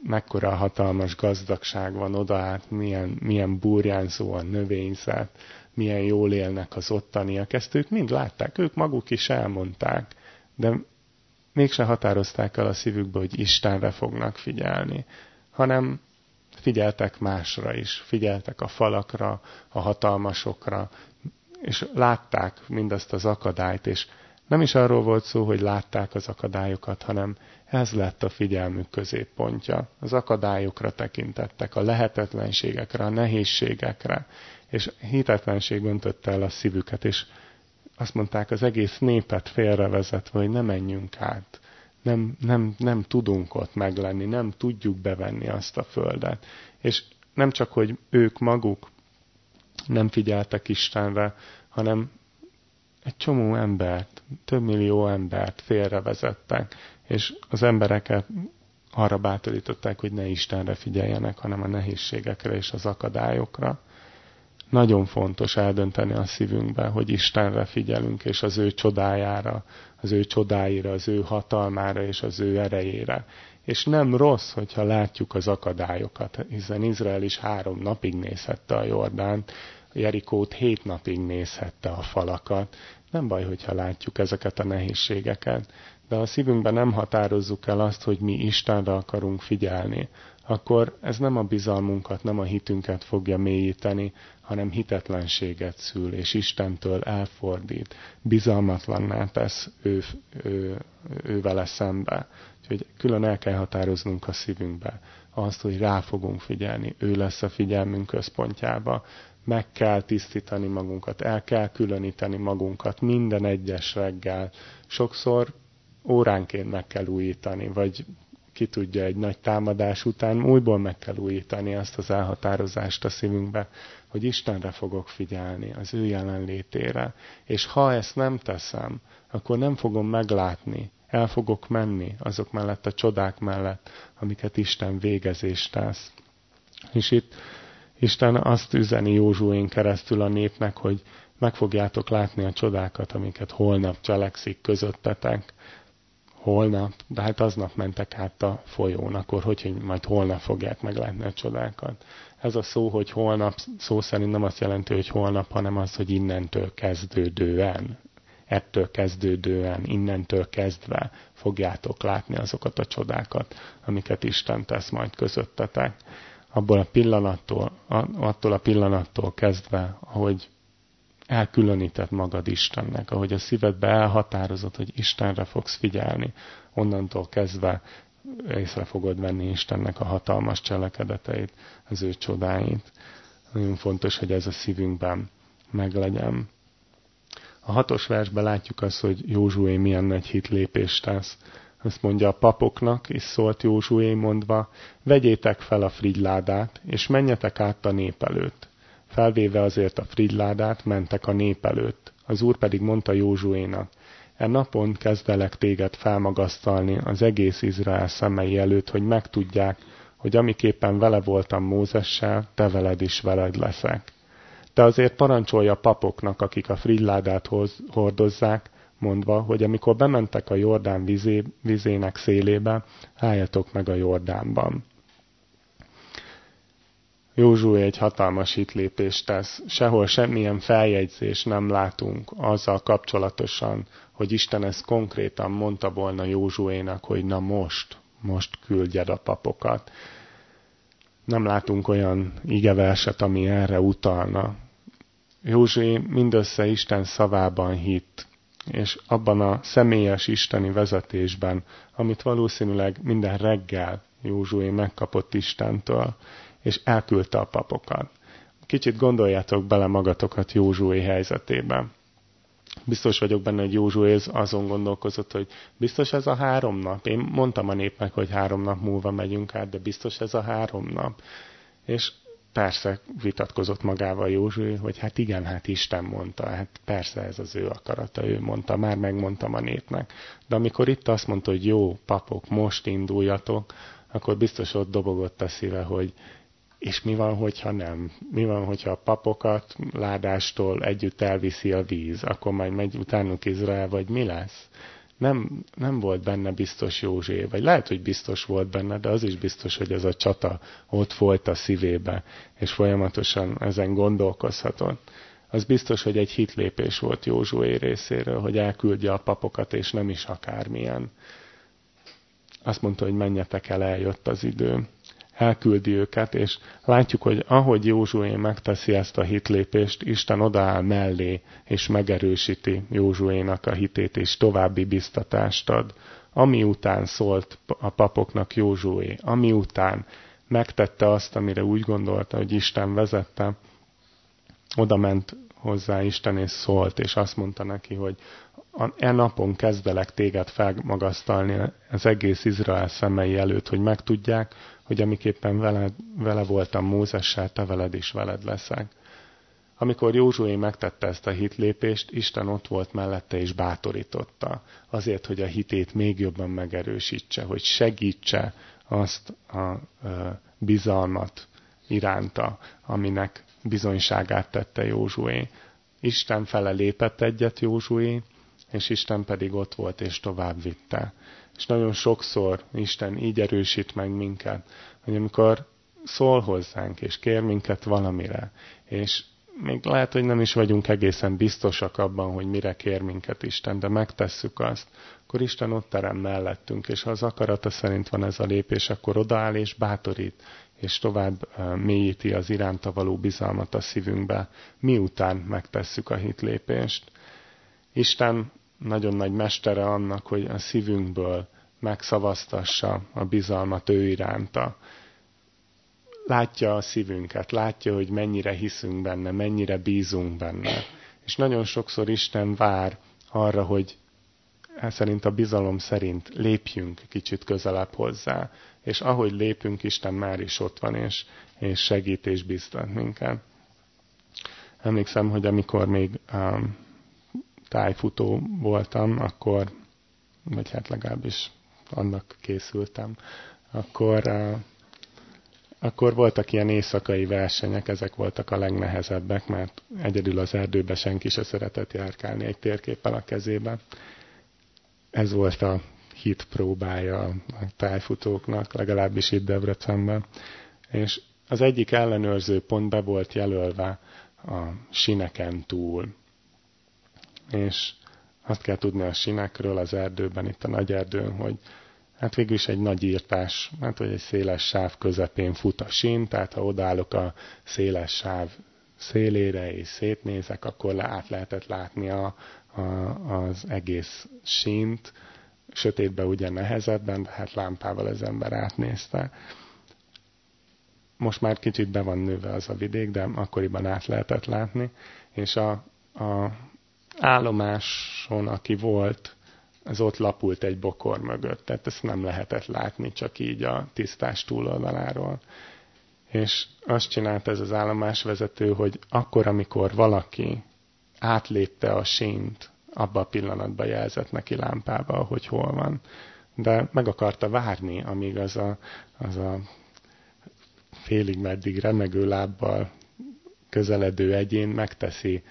mekkora hatalmas gazdagság van oda át, milyen, milyen burjánzó a növényzet, milyen jól élnek az ottaniak. Ezt ők mind látták, ők maguk is elmondták, de mégse határozták el a szívükbe, hogy Istenre fognak figyelni, hanem figyeltek másra is, figyeltek a falakra, a hatalmasokra, és látták mindazt az akadályt, és nem is arról volt szó, hogy látták az akadályokat, hanem ez lett a figyelmük középpontja. Az akadályokra tekintettek, a lehetetlenségekre, a nehézségekre, és hitetlenség öntötte el a szívüket, és azt mondták az egész népet félrevezetve, hogy ne menjünk át. Nem, nem, nem tudunk ott meglenni, nem tudjuk bevenni azt a földet. És nem csak, hogy ők maguk nem figyeltek Istenre, hanem egy csomó embert, több millió embert félrevezettek, és az embereket arra bátorították, hogy ne Istenre figyeljenek, hanem a nehézségekre és az akadályokra. Nagyon fontos eldönteni a szívünkbe, hogy Istenre figyelünk, és az ő csodájára, az ő csodáira, az ő hatalmára és az ő erejére. És nem rossz, hogyha látjuk az akadályokat, hiszen Izrael is három napig nézhette a Jordánt, Jerikót hét napig nézhette a falakat. Nem baj, hogyha látjuk ezeket a nehézségeket, de a szívünkben nem határozzuk el azt, hogy mi Istenre akarunk figyelni, akkor ez nem a bizalmunkat, nem a hitünket fogja mélyíteni, hanem hitetlenséget szül, és Istentől elfordít, bizalmatlanná tesz ő, ő, ő vele szembe. Úgyhogy külön el kell határoznunk a szívünkbe azt, hogy rá fogunk figyelni, ő lesz a figyelmünk központjába, meg kell tisztítani magunkat, el kell különíteni magunkat minden egyes reggel. Sokszor óránként meg kell újítani, vagy ki tudja, egy nagy támadás után újból meg kell újítani azt az elhatározást a szívünkbe, hogy Istenre fogok figyelni, az ő jelenlétére. És ha ezt nem teszem, akkor nem fogom meglátni, el fogok menni azok mellett a csodák mellett, amiket Isten végezést tesz. És itt Isten azt üzeni Józsuén keresztül a népnek, hogy meg fogjátok látni a csodákat, amiket holnap cselekszik közöttetek. Holnap, de hát aznap mentek át a folyón, akkor hogy, hogy majd holnap fogják meglátni a csodákat. Ez a szó, hogy holnap, szó szerint nem azt jelenti, hogy holnap, hanem az, hogy innentől kezdődően, ettől kezdődően, innentől kezdve fogjátok látni azokat a csodákat, amiket Isten tesz majd közöttetek abból a pillanattól, attól a pillanattól kezdve, ahogy elkülönített magad Istennek, ahogy a szívedbe elhatározott, hogy Istenre fogsz figyelni, onnantól kezdve észre fogod venni Istennek a hatalmas cselekedeteit, az ő csodáit. Nagyon fontos, hogy ez a szívünkben meglegyen. A hatos versben látjuk azt, hogy Józsué milyen nagy hitlépést tesz. Azt mondja a papoknak, és szólt Józsué mondva, vegyétek fel a frigyládát, és menjetek át a nép előtt. Felvéve azért a frigyládát, mentek a nép előtt. Az úr pedig mondta Józsuénak, E napon kezdelek téged felmagasztalni az egész Izrael szemei előtt, hogy megtudják, hogy amiképpen vele voltam Mózessel, te veled is veled leszek. De azért parancsolja papoknak, akik a frilládát hoz, hordozzák, mondva, hogy amikor bementek a Jordán vizé, vizének szélébe, álljatok meg a Jordánban. Józsué egy hatalmas hitlépést tesz. Sehol semmilyen feljegyzés nem látunk azzal kapcsolatosan, hogy Isten ezt konkrétan mondta volna Józsuénak, hogy na most, most küldjed a papokat. Nem látunk olyan igeverset, ami erre utalna. Józsué mindössze Isten szavában hitt, és abban a személyes isteni vezetésben, amit valószínűleg minden reggel Józsué megkapott Istentől, és elküldte a papokat. Kicsit gondoljátok bele magatokat Józsué helyzetébe. Biztos vagyok benne, hogy Józsué azon gondolkozott, hogy biztos ez a három nap. Én mondtam a népnek, hogy három nap múlva megyünk át, de biztos ez a három nap. És persze vitatkozott magával Józsué, hogy hát igen, hát Isten mondta, hát persze ez az ő akarata, ő mondta, már megmondtam a népnek. De amikor itt azt mondta, hogy jó, papok, most induljatok, akkor biztos ott dobogott a szíve, hogy és mi van, hogyha nem? Mi van, hogyha a papokat ládástól együtt elviszi a víz? Akkor majd megy utánuk Izrael, vagy mi lesz? Nem, nem volt benne biztos Józsé, vagy lehet, hogy biztos volt benne, de az is biztos, hogy ez a csata ott volt a szívébe, és folyamatosan ezen gondolkozhatott. Az biztos, hogy egy hitlépés volt Józsué részéről, hogy elküldje a papokat, és nem is akármilyen. Azt mondta, hogy menjetek el, eljött az idő elküldi őket, és látjuk, hogy ahogy Józsué megteszi ezt a hitlépést, Isten odaáll mellé, és megerősíti Józsuénak a hitét, és további biztatást ad. Ami után szólt a papoknak Józsué, ami után megtette azt, amire úgy gondolta, hogy Isten vezette, oda ment hozzá Isten és szólt, és azt mondta neki, hogy e napon kezdelek téged felmagasztalni az egész Izrael szemei előtt, hogy megtudják, hogy amiképpen vele, vele voltam Mózessel, te veled is veled leszek. Amikor Józsué megtette ezt a hitlépést, Isten ott volt mellette és bátorította, azért, hogy a hitét még jobban megerősítse, hogy segítse azt a bizalmat iránta, aminek bizonyságát tette Józsué. Isten fele lépett egyet Józsué, és Isten pedig ott volt és tovább vitte. És nagyon sokszor Isten így erősít meg minket, hogy amikor szól hozzánk, és kér minket valamire, és még lehet, hogy nem is vagyunk egészen biztosak abban, hogy mire kér minket Isten, de megtesszük azt, akkor Isten ott terem mellettünk, és ha az akarata szerint van ez a lépés, akkor odaáll és bátorít, és tovább mélyíti az iránta való bizalmat a szívünkbe, miután megtesszük a hitlépést. Isten nagyon nagy mestere annak, hogy a szívünkből megszavaztassa a bizalmat ő iránta. Látja a szívünket, látja, hogy mennyire hiszünk benne, mennyire bízunk benne. És nagyon sokszor Isten vár arra, hogy e szerint a bizalom szerint lépjünk kicsit közelebb hozzá. És ahogy lépünk, Isten már is ott van, és, és segít és biztat minket. Emlékszem, hogy amikor még um, tájfutó voltam, akkor, vagy hát legalábbis annak készültem, akkor, akkor voltak ilyen éjszakai versenyek, ezek voltak a legnehezebbek, mert egyedül az erdőbe senki se szeretett járkálni egy térképpel a kezében. Ez volt a hit próbája a tájfutóknak, legalábbis itt Debrecenben. És az egyik ellenőrző pont be volt jelölve a sineken túl és azt kell tudni a sinekről az erdőben, itt a nagy erdőn, hogy hát végül is egy nagy írtás, hát hogy egy széles sáv közepén fut a sín, tehát ha odállok a széles sáv szélére és szétnézek, akkor át lehetett látni a, a, az egész sínt, sötétben ugye nehezebben, de hát lámpával az ember átnézte. Most már kicsit be van nőve az a vidék, de akkoriban át lehetett látni, és a, a állomáson, aki volt, ez ott lapult egy bokor mögött, tehát ezt nem lehetett látni csak így a tisztás túloldaláról. És azt csinált ez az állomásvezető, hogy akkor, amikor valaki átlépte a sínt, abban a pillanatban jelzett neki lámpával, hogy hol van. De meg akarta várni, amíg az a, az a félig meddig remegő lábbal közeledő egyén megteszi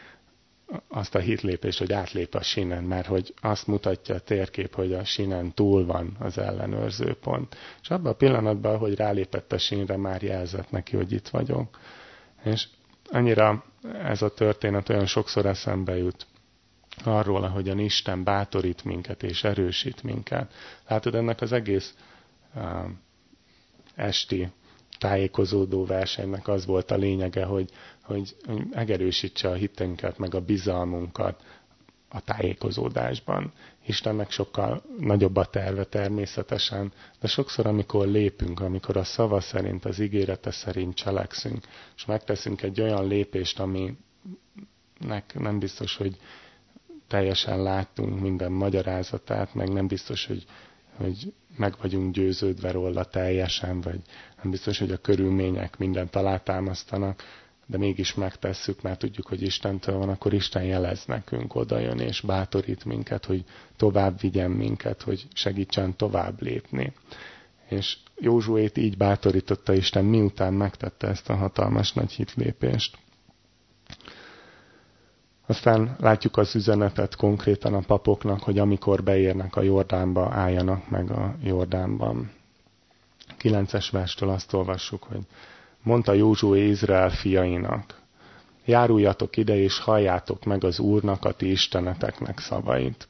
azt a hitlépést, hogy átlép a sinen, mert hogy azt mutatja a térkép, hogy a sinen túl van az ellenőrző pont. És abban a pillanatban, hogy rálépett a sinre, már jelzett neki, hogy itt vagyok. És annyira ez a történet olyan sokszor eszembe jut arról, ahogyan Isten bátorít minket és erősít minket. Látod, ennek az egész uh, esti tájékozódó versenynek az volt a lényege, hogy, hogy, hogy megerősítse a hitünket, meg a bizalmunkat a tájékozódásban. Istennek sokkal nagyobb a terve természetesen, de sokszor, amikor lépünk, amikor a szava szerint, az ígérete szerint cselekszünk, és megteszünk egy olyan lépést, aminek nem biztos, hogy teljesen láttunk minden magyarázatát, meg nem biztos, hogy, hogy meg vagyunk győződve róla teljesen, vagy nem biztos, hogy a körülmények mindent alátámasztanak, de mégis megtesszük, mert tudjuk, hogy Istentől van, akkor Isten jelez nekünk, odajön és bátorít minket, hogy tovább vigyen minket, hogy segítsen tovább lépni. És Józsuét így bátorította Isten, miután megtette ezt a hatalmas nagy hitlépést. Aztán látjuk az üzenetet konkrétan a papoknak, hogy amikor beérnek a Jordánba, álljanak meg a Jordánban. 9-es verstől azt olvassuk, hogy mondta Józsué Izrael fiainak, járuljatok ide és halljátok meg az Úrnak, a ti isteneteknek szavait.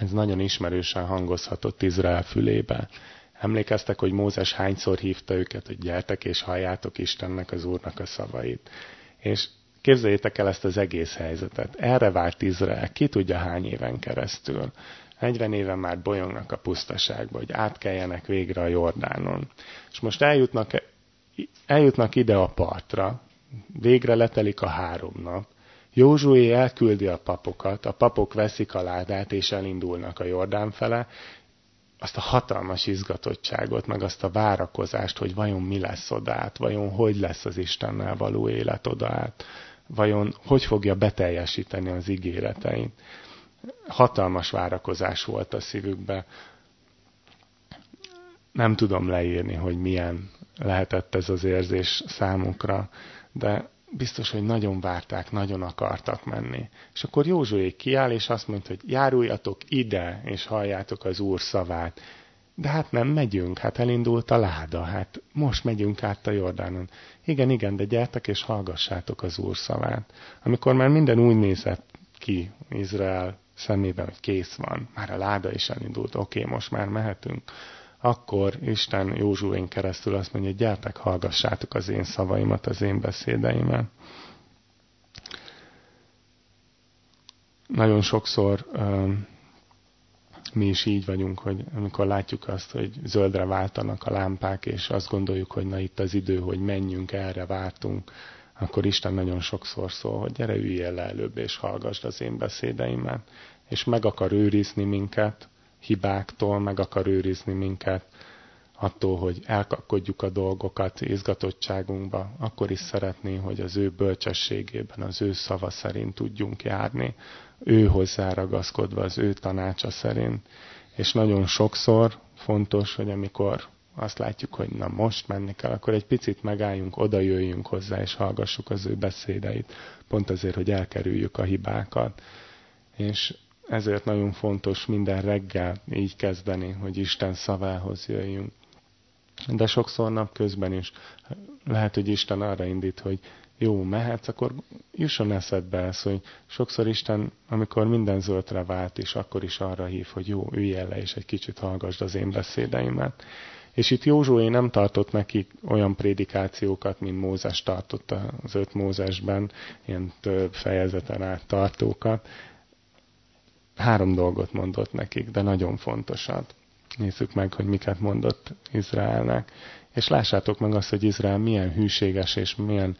Ez nagyon ismerősen hangozhatott Izrael fülébe. Emlékeztek, hogy Mózes hányszor hívta őket, hogy gyertek és halljátok Istennek, az Úrnak a szavait. És Képzeljétek el ezt az egész helyzetet. Erre várt Izrael, ki tudja hány éven keresztül. 40 éven már bolyongnak a pusztaságba, hogy átkeljenek végre a Jordánon. És most eljutnak, eljutnak ide a partra, végre letelik a három nap, Józsué elküldi a papokat, a papok veszik a ládát és elindulnak a Jordán fele, azt a hatalmas izgatottságot, meg azt a várakozást, hogy vajon mi lesz odát, vajon hogy lesz az Istennel való élet odát vajon hogy fogja beteljesíteni az ígéreteit. Hatalmas várakozás volt a szívükbe. Nem tudom leírni, hogy milyen lehetett ez az érzés számukra, de biztos, hogy nagyon várták, nagyon akartak menni. És akkor Józsué kiáll, és azt mondta, hogy járuljatok ide, és halljátok az Úr szavát. De hát nem megyünk, hát elindult a láda, hát most megyünk át a Jordánon. Igen, igen, de gyertek és hallgassátok az Úr szavát. Amikor már minden úgy nézett ki Izrael szemében, hogy kész van, már a láda is elindult, oké, most már mehetünk, akkor Isten Józsuén keresztül azt mondja, gyertek, hallgassátok az én szavaimat, az én beszédeimet. Nagyon sokszor mi is így vagyunk, hogy amikor látjuk azt, hogy zöldre váltanak a lámpák, és azt gondoljuk, hogy na itt az idő, hogy menjünk, erre vártunk, akkor Isten nagyon sokszor szól, hogy gyere, üljél le előbb, és hallgassd az én beszédeimet. És meg akar őrizni minket hibáktól, meg akar őrizni minket attól, hogy elkakkodjuk a dolgokat izgatottságunkba, akkor is szeretné, hogy az ő bölcsességében, az ő szava szerint tudjunk járni, ő hozzáragaszkodva az ő tanácsa szerint. És nagyon sokszor fontos, hogy amikor azt látjuk, hogy na most menni kell, akkor egy picit megálljunk, oda jöjjünk hozzá, és hallgassuk az ő beszédeit, pont azért, hogy elkerüljük a hibákat. És ezért nagyon fontos minden reggel így kezdeni, hogy Isten szavához jöjjünk. De sokszor napközben is lehet, hogy Isten arra indít, hogy jó, mehetsz, akkor jusson eszedbe ez, hogy sokszor Isten, amikor minden zöldre vált, és akkor is arra hív, hogy jó, ülj le, és egy kicsit hallgassd az én beszédeimet. És itt Józsué nem tartott neki olyan prédikációkat, mint Mózes tartott az öt Mózesben, ilyen több fejezeten át tartókat. Három dolgot mondott nekik, de nagyon fontosat. Nézzük meg, hogy miket mondott Izraelnek. És lássátok meg azt, hogy Izrael milyen hűséges és milyen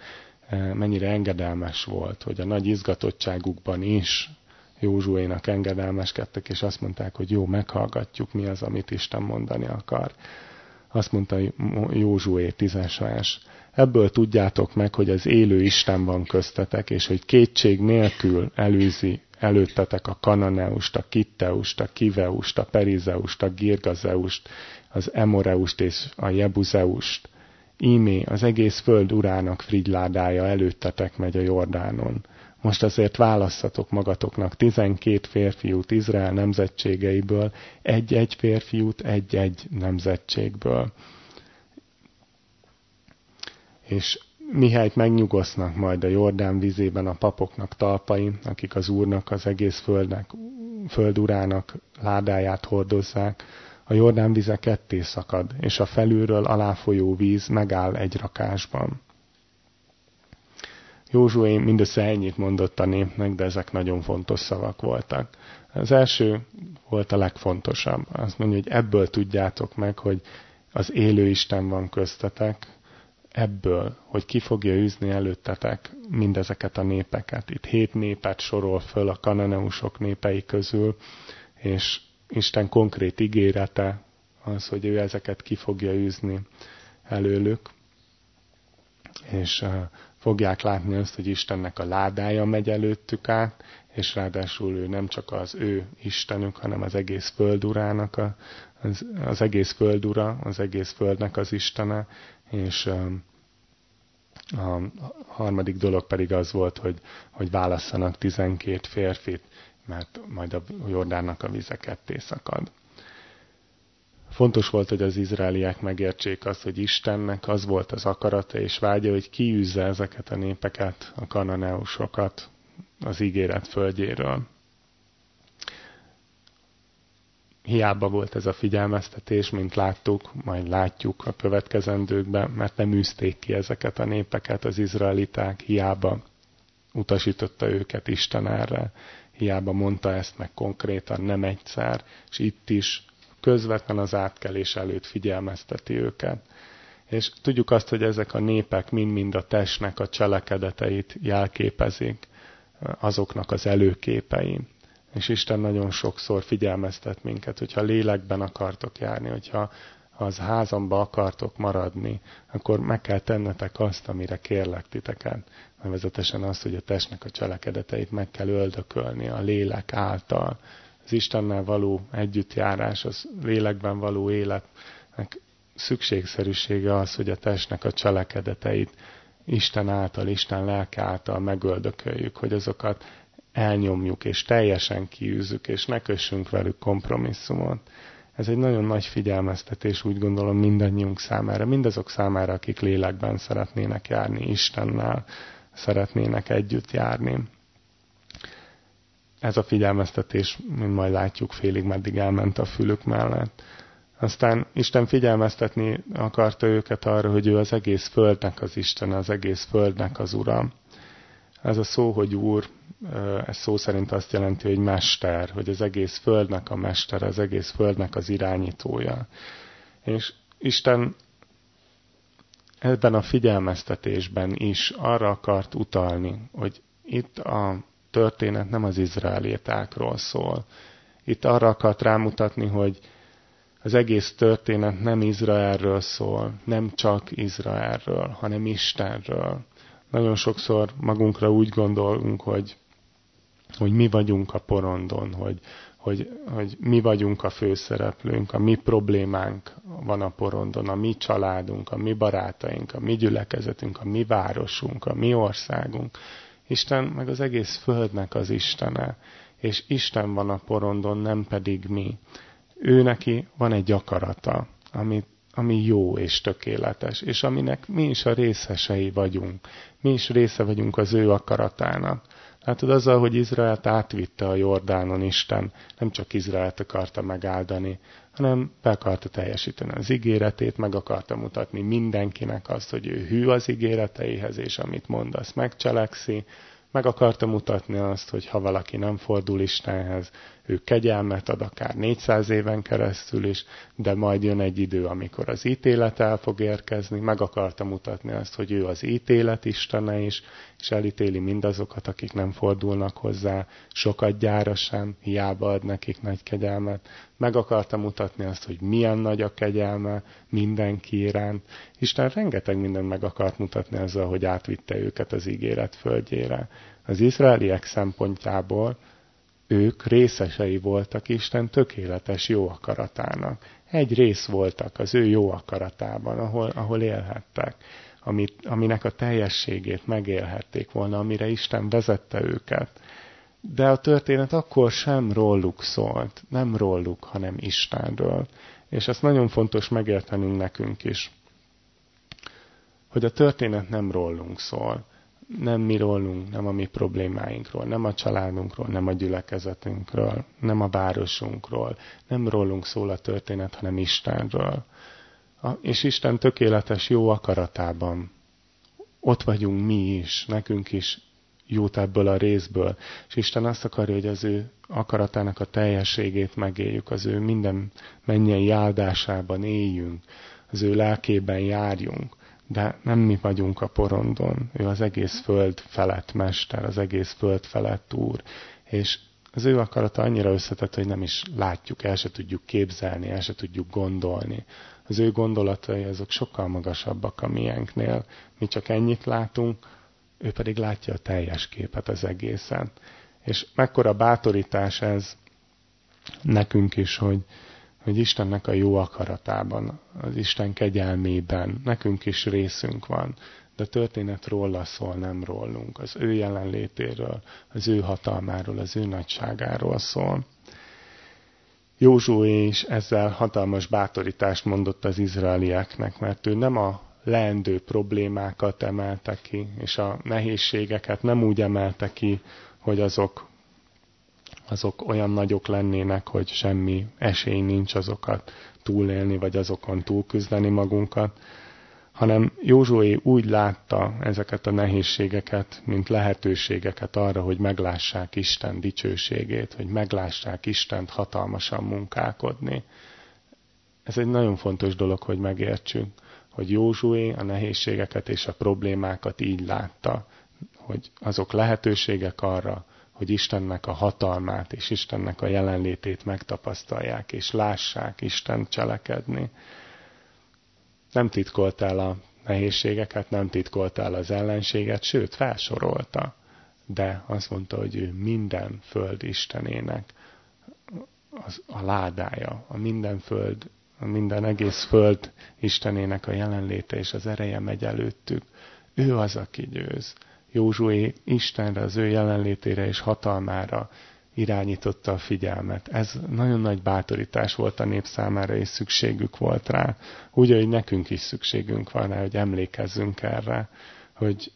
mennyire engedelmes volt, hogy a nagy izgatottságukban is Józsuénak engedelmeskedtek, és azt mondták, hogy jó, meghallgatjuk, mi az, amit Isten mondani akar. Azt mondta Józsué tízes vers. Ebből tudjátok meg, hogy az élő Isten van köztetek, és hogy kétség nélkül előzi előttetek a Kananeust, a Kitteust, a Kiveust, a Perizeust, a Girgazeust, az Emoreust és a Jebuzeust. Ímé, az egész föld urának frigyládája előttetek megy a Jordánon. Most azért válasszatok magatoknak tizenkét férfiút Izrael nemzetségeiből, egy-egy férfiút egy-egy nemzetségből. És mihelyt megnyugosznak majd a Jordán vizében a papoknak talpain, akik az Úrnak, az egész földnek, földurának ládáját hordozzák, a Jordán vize ketté szakad, és a felülről aláfolyó víz megáll egy rakásban. Józsué mindössze ennyit mondott a népnek, de ezek nagyon fontos szavak voltak. Az első volt a legfontosabb. Azt mondja, hogy ebből tudjátok meg, hogy az élő Isten van köztetek, ebből, hogy ki fogja űzni előttetek mindezeket a népeket. Itt hét népet sorol föl a kananeusok népei közül, és Isten konkrét ígérete az, hogy ő ezeket ki fogja űzni előlük, és fogják látni azt, hogy Istennek a ládája megy előttük át, és ráadásul ő nem csak az ő Istenük, hanem az egész föld urának, a, az, az egész föld ura, az egész földnek az Istene, és a harmadik dolog pedig az volt, hogy, hogy válasszanak 12 férfit, mert majd a Jordánnak a vize ketté szakad. Fontos volt, hogy az izraeliek megértsék azt, hogy Istennek az volt az akarata és vágya, hogy kiűzze ezeket a népeket, a kananeusokat az ígéret földjéről. Hiába volt ez a figyelmeztetés, mint láttuk, majd látjuk a következendőkben, mert nem űzték ki ezeket a népeket az izraeliták, hiába utasította őket Isten erre, hiába mondta ezt meg konkrétan nem egyszer, és itt is közvetlen az átkelés előtt figyelmezteti őket. És tudjuk azt, hogy ezek a népek mind-mind a testnek a cselekedeteit jelképezik, azoknak az előképei. És Isten nagyon sokszor figyelmeztet minket, hogyha lélekben akartok járni, hogyha az házamba akartok maradni, akkor meg kell tennetek azt, amire kérlek titeket. Nevezetesen azt, hogy a testnek a cselekedeteit meg kell öldökölni a lélek által, az Istennel való együttjárás, az lélekben való életnek szükségszerűsége az, hogy a testnek a cselekedeteit Isten által, Isten lelke által megöldököljük, hogy azokat elnyomjuk, és teljesen kiűzzük, és ne kössünk velük kompromisszumot. Ez egy nagyon nagy figyelmeztetés, úgy gondolom mindannyiunk számára, mindazok számára, akik lélekben szeretnének járni Istennel, szeretnének együtt járni ez a figyelmeztetés, mint majd látjuk, félig meddig elment a fülük mellett. Aztán Isten figyelmeztetni akarta őket arra, hogy ő az egész földnek az Isten, az egész földnek az Ura. Ez a szó, hogy Úr, ez szó szerint azt jelenti, hogy mester, hogy az egész földnek a mester, az egész földnek az irányítója. És Isten ebben a figyelmeztetésben is arra akart utalni, hogy itt a történet nem az izraelitákról szól. Itt arra akart rámutatni, hogy az egész történet nem Izraelről szól, nem csak Izraelről, hanem Istenről. Nagyon sokszor magunkra úgy gondolunk, hogy, hogy mi vagyunk a porondon, hogy, hogy, hogy mi vagyunk a főszereplőnk, a mi problémánk van a porondon, a mi családunk, a mi barátaink, a mi gyülekezetünk, a mi városunk, a mi országunk. Isten meg az egész földnek az Istene, és Isten van a porondon, nem pedig mi. Ő neki van egy akarata, ami, ami jó és tökéletes, és aminek mi is a részesei vagyunk. Mi is része vagyunk az ő akaratának. Látod, azzal, hogy Izraelt átvitte a Jordánon Isten, nem csak Izraelt akarta megáldani, hanem be akarta teljesíteni az ígéretét, meg akarta mutatni mindenkinek azt, hogy ő hű az ígéreteihez, és amit mond, azt megcselekszi, meg akarta mutatni azt, hogy ha valaki nem fordul Istenhez, ő kegyelmet ad akár 400 éven keresztül is, de majd jön egy idő, amikor az ítélet el fog érkezni, meg akarta mutatni azt, hogy ő az ítélet istene is, és elítéli mindazokat, akik nem fordulnak hozzá, sokat gyára sem, hiába ad nekik nagy kegyelmet. Meg akarta mutatni azt, hogy milyen nagy a kegyelme mindenki iránt. Isten rengeteg mindent meg akart mutatni azzal, hogy átvitte őket az ígéret földjére. Az izraeliek szempontjából ők részesei voltak Isten tökéletes jó akaratának. Egy rész voltak az ő jó akaratában, ahol, ahol élhettek, amit, aminek a teljességét megélhették volna, amire Isten vezette őket. De a történet akkor sem róluk szólt, nem róluk, hanem Istenről. És ezt nagyon fontos megértenünk nekünk is, hogy a történet nem rólunk szól nem mi rólunk, nem a mi problémáinkról, nem a családunkról, nem a gyülekezetünkről, nem a városunkról, nem rólunk szól a történet, hanem Istenről. És Isten tökéletes jó akaratában ott vagyunk mi is, nekünk is jut ebből a részből. És Isten azt akarja, hogy az ő akaratának a teljességét megéljük, az ő minden mennyei áldásában éljünk, az ő lelkében járjunk de nem mi vagyunk a porondon. Ő az egész föld felett mester, az egész föld felett úr. És az ő akarata annyira összetett, hogy nem is látjuk, el se tudjuk képzelni, el se tudjuk gondolni. Az ő gondolatai azok sokkal magasabbak a miénknél. Mi csak ennyit látunk, ő pedig látja a teljes képet az egészen. És mekkora bátorítás ez nekünk is, hogy, hogy Istennek a jó akaratában, az Isten kegyelmében nekünk is részünk van, de a történet róla szól, nem rólunk. Az ő jelenlétéről, az ő hatalmáról, az ő nagyságáról szól. Józsué is ezzel hatalmas bátorítást mondott az izraelieknek, mert ő nem a leendő problémákat emelte ki, és a nehézségeket nem úgy emelte ki, hogy azok azok olyan nagyok lennének, hogy semmi esély nincs azokat túlélni, vagy azokon túlküzdeni magunkat, hanem Józsué úgy látta ezeket a nehézségeket, mint lehetőségeket arra, hogy meglássák Isten dicsőségét, hogy meglássák Istent hatalmasan munkálkodni. Ez egy nagyon fontos dolog, hogy megértsük, hogy Józsué a nehézségeket és a problémákat így látta, hogy azok lehetőségek arra, hogy Istennek a hatalmát és Istennek a jelenlétét megtapasztalják, és lássák Isten cselekedni. Nem titkoltál a nehézségeket, nem titkoltál az ellenséget, sőt, felsorolta. De azt mondta, hogy ő minden föld Istenének az, a ládája, a minden föld, a minden egész föld Istenének a jelenléte és az ereje megy előttük. Ő az, aki győz. Józsué Istenre, az ő jelenlétére és hatalmára irányította a figyelmet. Ez nagyon nagy bátorítás volt a nép számára, és szükségük volt rá. Úgy, hogy nekünk is szükségünk van rá, hogy emlékezzünk erre, hogy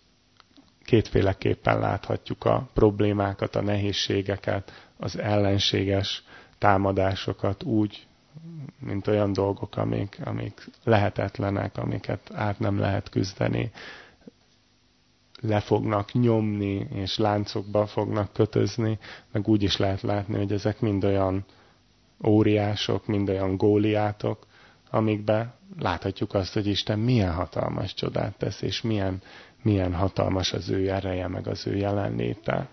kétféleképpen láthatjuk a problémákat, a nehézségeket, az ellenséges támadásokat úgy, mint olyan dolgok, amik, amik lehetetlenek, amiket át nem lehet küzdeni le fognak nyomni, és láncokba fognak kötözni, meg úgy is lehet látni, hogy ezek mind olyan óriások, mind olyan góliátok, amikbe láthatjuk azt, hogy Isten milyen hatalmas csodát tesz, és milyen, milyen hatalmas az ő ereje, meg az ő jelenléte.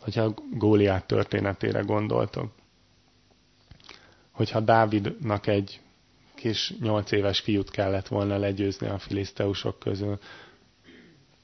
Hogyha a Góliát történetére gondoltok, hogyha Dávidnak egy kis nyolc éves fiút kellett volna legyőzni a filiszteusok közül,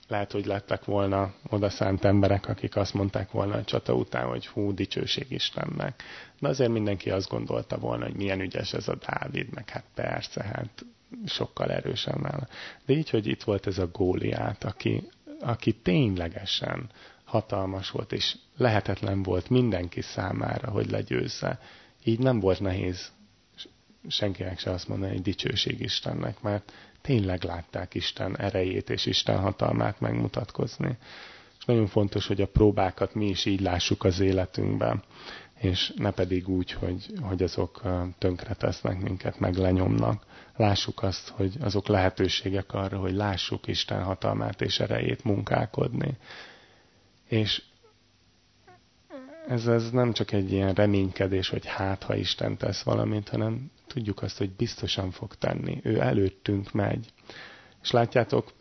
lehet, hogy lettek volna oda szánt emberek, akik azt mondták volna a csata után, hogy hú, dicsőség Istennek. De azért mindenki azt gondolta volna, hogy milyen ügyes ez a Dávid, meg hát persze, hát sokkal erősen nála. De így, hogy itt volt ez a Góliát, aki, aki ténylegesen hatalmas volt, és lehetetlen volt mindenki számára, hogy legyőzze. Így nem volt nehéz senkinek se azt mondani, hogy dicsőség Istennek, mert tényleg látták Isten erejét és Isten hatalmát megmutatkozni. És nagyon fontos, hogy a próbákat mi is így lássuk az életünkben, és ne pedig úgy, hogy, hogy azok tönkretesznek minket, meg lenyomnak. Lássuk azt, hogy azok lehetőségek arra, hogy lássuk Isten hatalmát és erejét munkálkodni. És ez, ez nem csak egy ilyen reménykedés, hogy hát, ha Isten tesz valamit, hanem tudjuk azt, hogy biztosan fog tenni. Ő előttünk megy. És látjátok,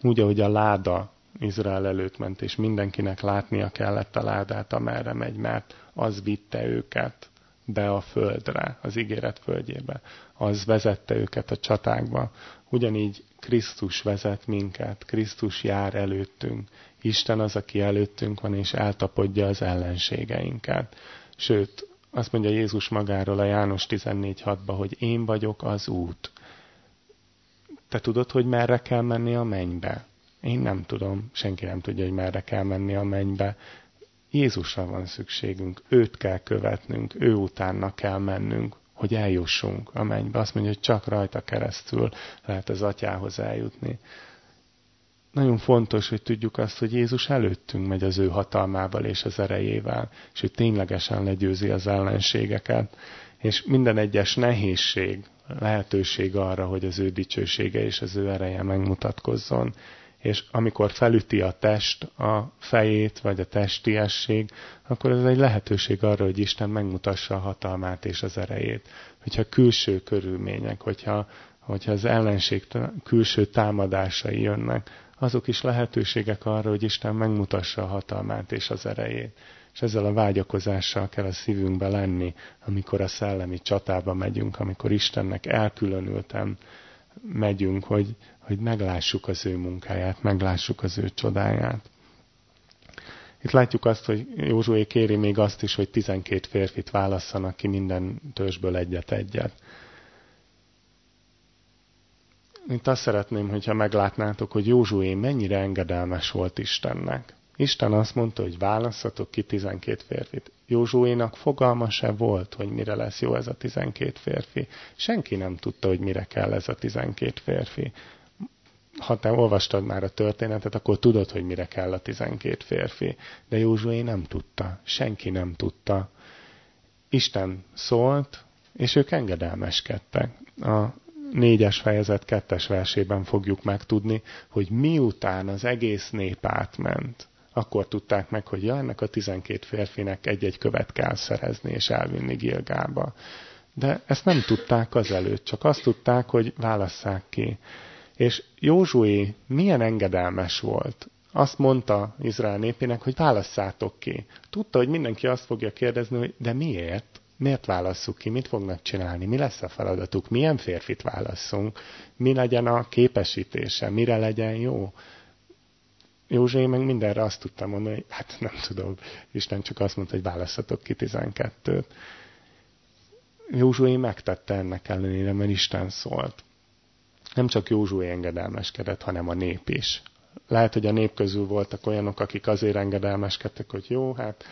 úgy, ahogy a láda Izrael előtt ment, és mindenkinek látnia kellett a ládát, amerre megy, mert az vitte őket be a földre, az ígéret földjébe. Az vezette őket a csatákba. Ugyanígy Krisztus vezet minket, Krisztus jár előttünk. Isten az, aki előttünk van, és eltapodja az ellenségeinket. Sőt, azt mondja Jézus magáról a János 14.6-ba, hogy én vagyok az út. Te tudod, hogy merre kell menni a mennybe? Én nem tudom, senki nem tudja, hogy merre kell menni a mennybe. Jézusra van szükségünk, őt kell követnünk, ő utána kell mennünk, hogy eljussunk a mennybe. Azt mondja, hogy csak rajta keresztül lehet az atyához eljutni. Nagyon fontos, hogy tudjuk azt, hogy Jézus előttünk megy az ő hatalmával és az erejével, és hogy ténylegesen legyőzi az ellenségeket, és minden egyes nehézség, lehetőség arra, hogy az ő dicsősége és az ő ereje megmutatkozzon és amikor felüti a test a fejét, vagy a testiesség, akkor ez egy lehetőség arra, hogy Isten megmutassa a hatalmát és az erejét. Hogyha külső körülmények, hogyha, hogyha az ellenség külső támadásai jönnek, azok is lehetőségek arra, hogy Isten megmutassa a hatalmát és az erejét. És ezzel a vágyakozással kell a szívünkbe lenni, amikor a szellemi csatába megyünk, amikor Istennek elkülönültem megyünk, hogy, hogy meglássuk az ő munkáját, meglássuk az ő csodáját. Itt látjuk azt, hogy Józsué kéri még azt is, hogy 12 férfit válasszanak ki minden törzsből egyet-egyet. Itt azt szeretném, hogyha meglátnátok, hogy Józsué mennyire engedelmes volt Istennek. Isten azt mondta, hogy válasszatok ki 12 férfit. Józsuénak fogalma se volt, hogy mire lesz jó ez a 12 férfi. Senki nem tudta, hogy mire kell ez a 12 férfi. Ha te olvastad már a történetet, akkor tudod, hogy mire kell a 12 férfi. De Józsué nem tudta. Senki nem tudta. Isten szólt, és ők engedelmeskedtek. A négyes fejezet kettes versében fogjuk megtudni, hogy miután az egész nép átment, akkor tudták meg, hogy ja, ennek a 12 férfinek egy-egy követ kell szerezni és elvinni Gilgába. De ezt nem tudták azelőtt, csak azt tudták, hogy válasszák ki. És Józsué milyen engedelmes volt. Azt mondta Izrael népének, hogy válasszátok ki. Tudta, hogy mindenki azt fogja kérdezni, hogy de miért? Miért válasszuk ki? Mit fognak csinálni? Mi lesz a feladatuk? Milyen férfit válasszunk? Mi legyen a képesítése? Mire legyen jó? József meg mindenre azt tudtam mondani, hogy hát nem tudom, Isten csak azt mondta, hogy választhatok ki 12-t. Józsué megtette ennek ellenére, mert Isten szólt. Nem csak Józsué engedelmeskedett, hanem a nép is. Lehet, hogy a nép közül voltak olyanok, akik azért engedelmeskedtek, hogy jó, hát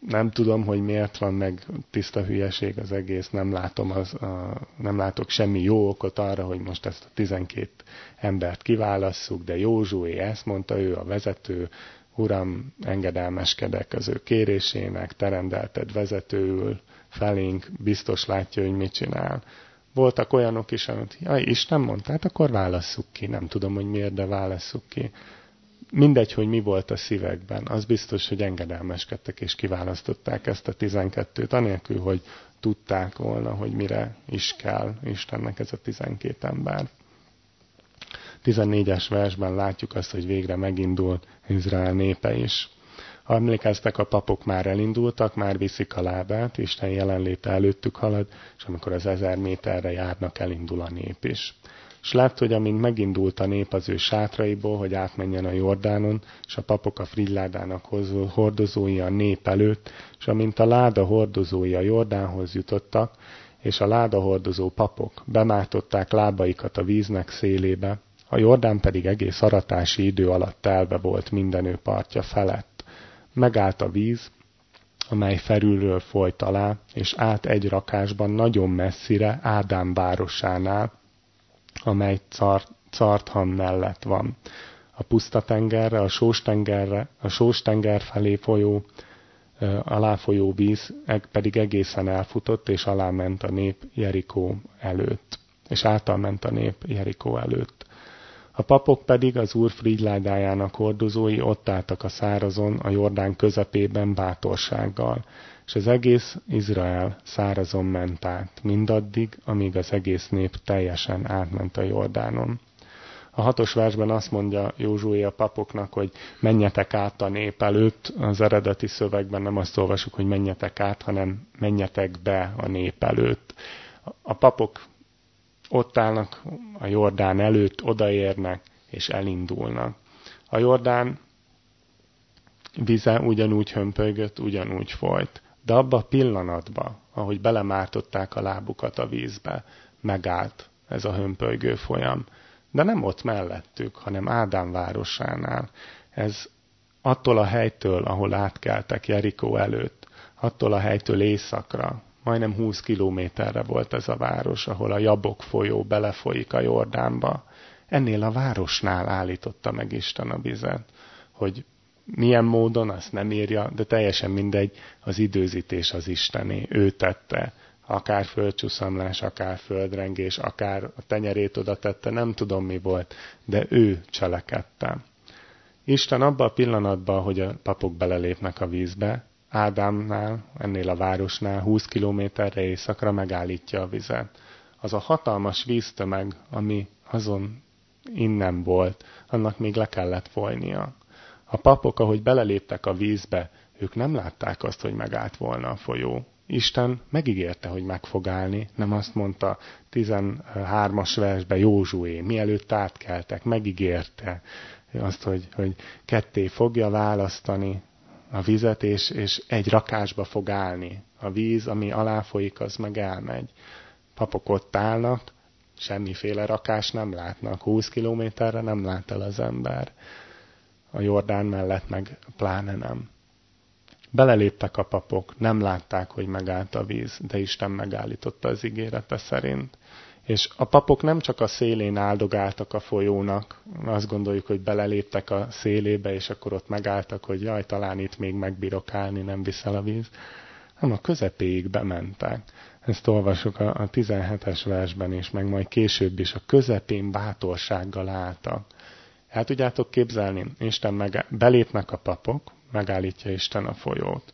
nem tudom, hogy miért van meg tiszta hülyeség az egész, nem látom, az, a, nem látok semmi jó okot arra, hogy most ezt a 12 embert kiválasszuk, de Józsué ezt mondta, ő a vezető, Uram, engedelmeskedek az ő kérésének, terendelted vezetőül felénk, biztos látja, hogy mit csinál. Voltak olyanok is, amit, jaj, Isten mondta, hát akkor válasszuk ki. Nem tudom, hogy miért, de válasszuk ki mindegy, hogy mi volt a szívekben, az biztos, hogy engedelmeskedtek és kiválasztották ezt a tizenkettőt, anélkül, hogy tudták volna, hogy mire is kell Istennek ez a tizenkét ember. 14-es versben látjuk azt, hogy végre megindult Izrael népe is. Ha emlékeztek, a papok már elindultak, már viszik a lábát, Isten jelenléte előttük halad, és amikor az ezer méterre járnak, elindul a nép is. És látta, hogy amint megindult a nép az ő sátraiból, hogy átmenjen a Jordánon, és a papok a frigyládának hordozói a nép előtt, és amint a láda hordozói a Jordánhoz jutottak, és a láda hordozó papok bemátották lábaikat a víznek szélébe, a Jordán pedig egész aratási idő alatt telve volt minden partja felett. Megállt a víz, amely felülről folyt alá, és át egy rakásban nagyon messzire Ádám városánál, amely Cartham mellett van. A pusztatengerre, a sóstengerre, a sóstenger felé folyó, aláfolyó víz pedig egészen elfutott, és aláment a nép Jerikó előtt. És által ment a nép Jerikó előtt. A papok pedig az úr frigyládájának hordozói ott álltak a szárazon, a Jordán közepében bátorsággal, és az egész Izrael szárazon ment át, mindaddig, amíg az egész nép teljesen átment a Jordánon. A hatos versben azt mondja Józsué a papoknak, hogy menjetek át a nép előtt. Az eredeti szövegben nem azt olvasjuk, hogy menjetek át, hanem menjetek be a nép előtt. A papok ott állnak a Jordán előtt, odaérnek és elindulnak. A Jordán vize ugyanúgy hömpölygött, ugyanúgy folyt. De abba a pillanatba, ahogy belemártották a lábukat a vízbe, megállt ez a hömpölygő folyam. De nem ott mellettük, hanem Ádám városánál. Ez attól a helytől, ahol átkeltek Jerikó előtt, attól a helytől északra, majdnem 20 kilométerre volt ez a város, ahol a Jabok folyó belefolyik a Jordánba. Ennél a városnál állította meg Isten a vizet, hogy milyen módon, azt nem írja, de teljesen mindegy, az időzítés az Istené, ő tette. Akár földcsúszamlás, akár földrengés, akár a tenyerét oda tette, nem tudom mi volt, de ő cselekedte. Isten abban a pillanatban, hogy a papok belelépnek a vízbe, Ádámnál, ennél a városnál 20 kilométerre északra megállítja a vizet. Az a hatalmas víztömeg, ami azon innen volt, annak még le kellett folynia. A papok, ahogy beleléptek a vízbe, ők nem látták azt, hogy megállt volna a folyó. Isten megígérte, hogy meg fog állni, nem azt mondta 13-as versbe Józsué, mielőtt átkeltek, megígérte azt, hogy, hogy ketté fogja választani a vizet, és, és egy rakásba fog állni. A víz, ami alá folyik, az meg elmegy. Papok ott állnak, semmiféle rakás nem látnak. 20 kilométerre nem lát el az ember. A Jordán mellett meg pláne nem. Beleléptek a papok, nem látták, hogy megállt a víz, de Isten megállította az ígérete szerint. És a papok nem csak a szélén áldogáltak a folyónak, azt gondoljuk, hogy beleléptek a szélébe, és akkor ott megálltak, hogy jaj, talán itt még megbírok állni, nem viszel a víz, hanem a közepéig bementek. Ezt olvasok a 17-es versben is, meg majd később is, a közepén bátorsággal álltak. El tudjátok képzelni, Isten meg, belépnek a papok, megállítja Isten a folyót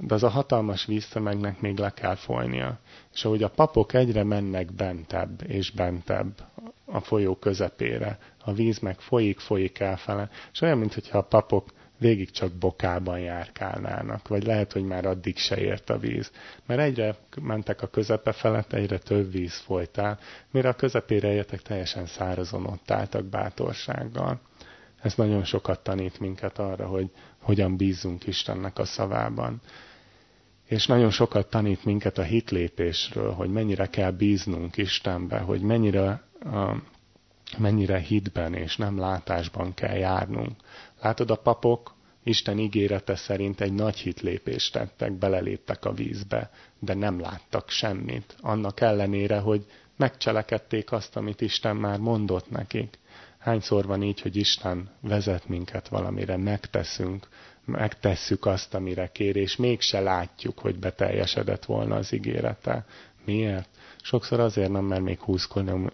de az a hatalmas víztömegnek még le kell folynia. És ahogy a papok egyre mennek bentebb és bentebb a folyó közepére, a víz meg folyik, folyik elfele, és olyan, mintha a papok végig csak bokában járkálnának, vagy lehet, hogy már addig se ért a víz. Mert egyre mentek a közepe felett, egyre több víz folytál, mire a közepére értek, teljesen szárazon ott álltak bátorsággal. Ez nagyon sokat tanít minket arra, hogy hogyan bízunk Istennek a szavában és nagyon sokat tanít minket a hitlépésről, hogy mennyire kell bíznunk Istenbe, hogy mennyire, mennyire hitben és nem látásban kell járnunk. Látod, a papok Isten ígérete szerint egy nagy hitlépést tettek, beleléptek a vízbe, de nem láttak semmit. Annak ellenére, hogy megcselekedték azt, amit Isten már mondott nekik. Hányszor van így, hogy Isten vezet minket valamire, megteszünk, megtesszük azt, amire kér, és mégse látjuk, hogy beteljesedett volna az ígérete. Miért? Sokszor azért nem, mert még 20,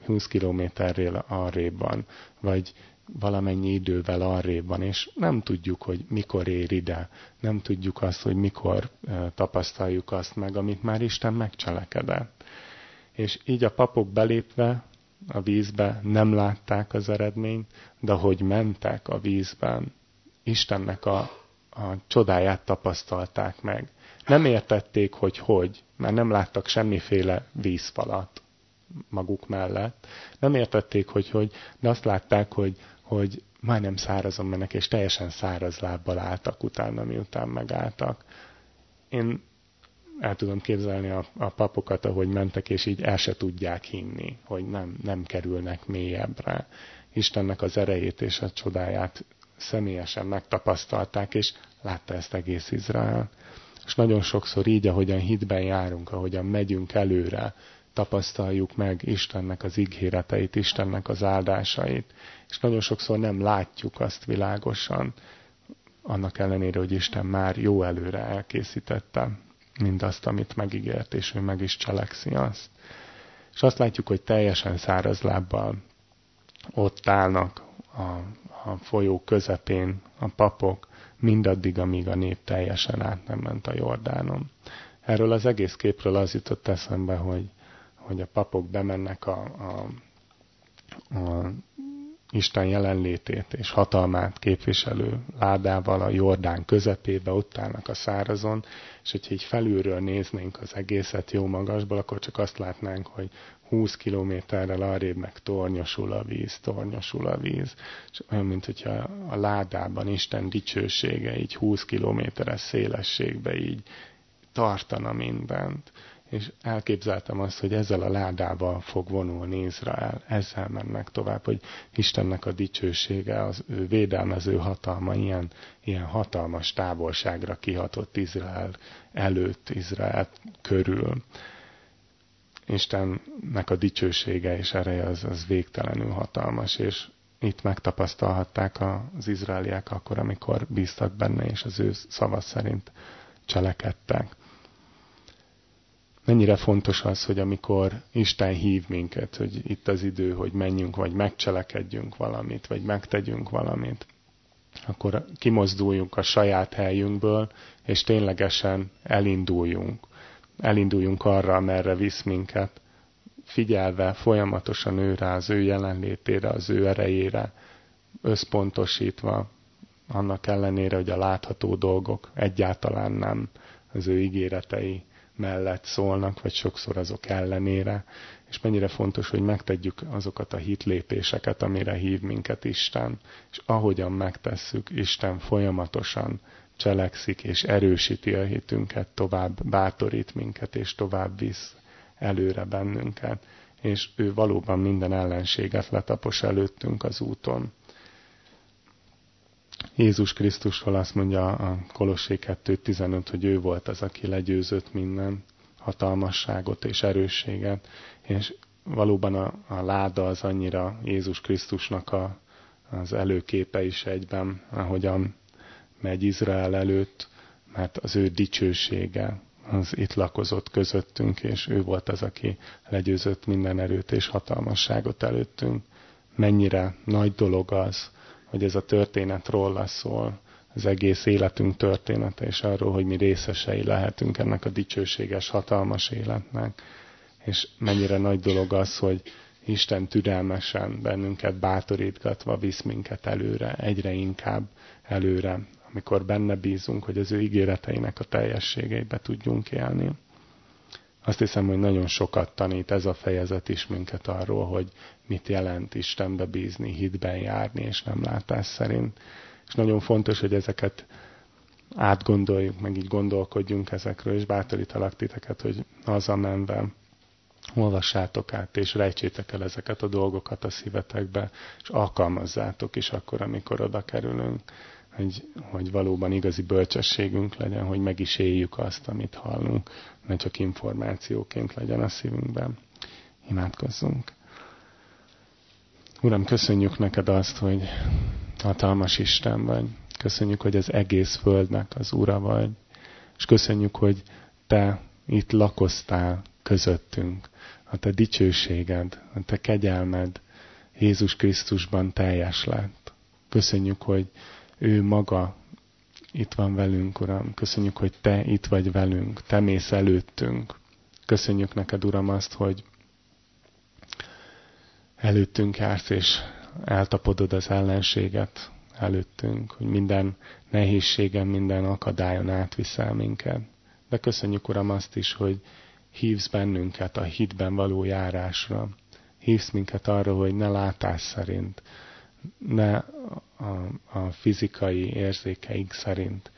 20 kilométerrel arrébb van, vagy valamennyi idővel arrébb van, és nem tudjuk, hogy mikor ér ide, nem tudjuk azt, hogy mikor tapasztaljuk azt meg, amit már Isten megcselekedett. És így a papok belépve a vízbe nem látták az eredményt, de hogy mentek a vízben, Istennek a a csodáját tapasztalták meg. Nem értették, hogy hogy, mert nem láttak semmiféle vízfalat maguk mellett. Nem értették, hogy hogy, de azt látták, hogy, hogy majdnem szárazon mennek, és teljesen száraz lábbal álltak utána, miután megálltak. Én el tudom képzelni a, a papokat, ahogy mentek, és így el se tudják hinni, hogy nem, nem kerülnek mélyebbre. Istennek az erejét és a csodáját személyesen megtapasztalták, és látta ezt egész Izrael. És nagyon sokszor így, ahogyan hitben járunk, ahogyan megyünk előre, tapasztaljuk meg Istennek az ígéreteit, Istennek az áldásait, és nagyon sokszor nem látjuk azt világosan, annak ellenére, hogy Isten már jó előre elkészítette mindazt, amit megígért, és ő meg is cselekszi azt. És azt látjuk, hogy teljesen száraz lábbal ott állnak a, a folyó közepén a papok, mindaddig, amíg a nép teljesen át nem ment a Jordánon. Erről az egész képről az jutott eszembe, hogy, hogy a papok bemennek a, a, a Isten jelenlétét és hatalmát képviselő ládával a Jordán közepébe, ott állnak a szárazon, és hogyha így felülről néznénk az egészet jó magasból, akkor csak azt látnánk, hogy 20 kilométerrel arrébb meg tornyosul a víz, tornyosul a víz. És olyan, mint hogyha a ládában Isten dicsősége így 20 kilométeres szélességbe így tartana mindent és elképzeltem azt, hogy ezzel a ládával fog vonulni Izrael, ezzel mennek tovább, hogy Istennek a dicsősége, az ő védelmező hatalma ilyen, ilyen hatalmas távolságra kihatott Izrael előtt, Izrael körül. Istennek a dicsősége és ereje az, az végtelenül hatalmas, és itt megtapasztalhatták az izraeliek akkor, amikor bíztak benne, és az ő szava szerint cselekedtek mennyire fontos az, hogy amikor Isten hív minket, hogy itt az idő, hogy menjünk, vagy megcselekedjünk valamit, vagy megtegyünk valamit, akkor kimozduljunk a saját helyünkből, és ténylegesen elinduljunk. Elinduljunk arra, merre visz minket, figyelve folyamatosan ő rá, az ő jelenlétére, az ő erejére, összpontosítva, annak ellenére, hogy a látható dolgok egyáltalán nem az ő ígéretei mellett szólnak, vagy sokszor azok ellenére, és mennyire fontos, hogy megtegyük azokat a hitlépéseket, amire hív minket Isten, és ahogyan megtesszük, Isten folyamatosan cselekszik és erősíti a hitünket, tovább bátorít minket, és tovább visz előre bennünket, és ő valóban minden ellenséget letapos előttünk az úton. Jézus Krisztusról azt mondja a Kolossé 2.15, hogy ő volt az, aki legyőzött minden hatalmasságot és erősséget, és valóban a, a láda az annyira Jézus Krisztusnak a, az előképe is egyben, ahogyan megy Izrael előtt, mert az ő dicsősége az itt lakozott közöttünk, és ő volt az, aki legyőzött minden erőt és hatalmasságot előttünk. Mennyire nagy dolog az, hogy ez a történet róla szól, az egész életünk története, és arról, hogy mi részesei lehetünk ennek a dicsőséges, hatalmas életnek. És mennyire nagy dolog az, hogy Isten türelmesen bennünket bátorítgatva visz minket előre, egyre inkább előre, amikor benne bízunk, hogy az ő ígéreteinek a teljességeibe tudjunk élni. Azt hiszem, hogy nagyon sokat tanít ez a fejezet is minket arról, hogy mit jelent Istenbe bízni, hitben járni, és nem látás szerint. És nagyon fontos, hogy ezeket átgondoljuk, meg így gondolkodjunk ezekről, és bátorítalak titeket, hogy menve olvassátok át, és rejtsétek el ezeket a dolgokat a szívetekbe, és alkalmazzátok is akkor, amikor oda kerülünk, hogy, hogy valóban igazi bölcsességünk legyen, hogy meg is éljük azt, amit hallunk, ne csak információként legyen a szívünkben. Imádkozzunk! Uram, köszönjük neked azt, hogy hatalmas Isten vagy. Köszönjük, hogy az egész földnek az Ura vagy. És köszönjük, hogy te itt lakoztál közöttünk. A te dicsőséged, a te kegyelmed Jézus Krisztusban teljes lett. Köszönjük, hogy ő maga itt van velünk, Uram. Köszönjük, hogy Te itt vagy velünk, Te mész előttünk. Köszönjük neked, Uram, azt, hogy előttünk jársz, és eltapodod az ellenséget előttünk, hogy minden nehézségen, minden akadályon átviszel minket. De köszönjük, Uram, azt is, hogy hívsz bennünket a hitben való járásra. Hívsz minket arra, hogy ne látás szerint, ne a, a fizikai érzékeink szerint,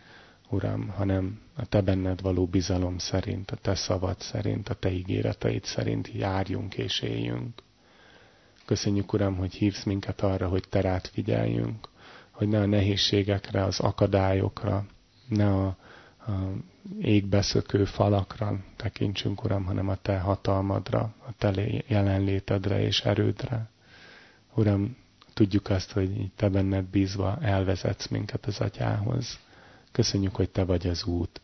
Uram, hanem a Te benned való bizalom szerint, a Te szavad szerint, a Te ígéreteid szerint járjunk és éljünk. Köszönjük, Uram, hogy hívsz minket arra, hogy Te rád figyeljünk, hogy ne a nehézségekre, az akadályokra, ne a, égbeszökő falakra tekintsünk, Uram, hanem a Te hatalmadra, a Te jelenlétedre és erődre. Uram, tudjuk azt, hogy Te benned bízva elvezetsz minket az Atyához. Köszönjük, hogy Te vagy az út.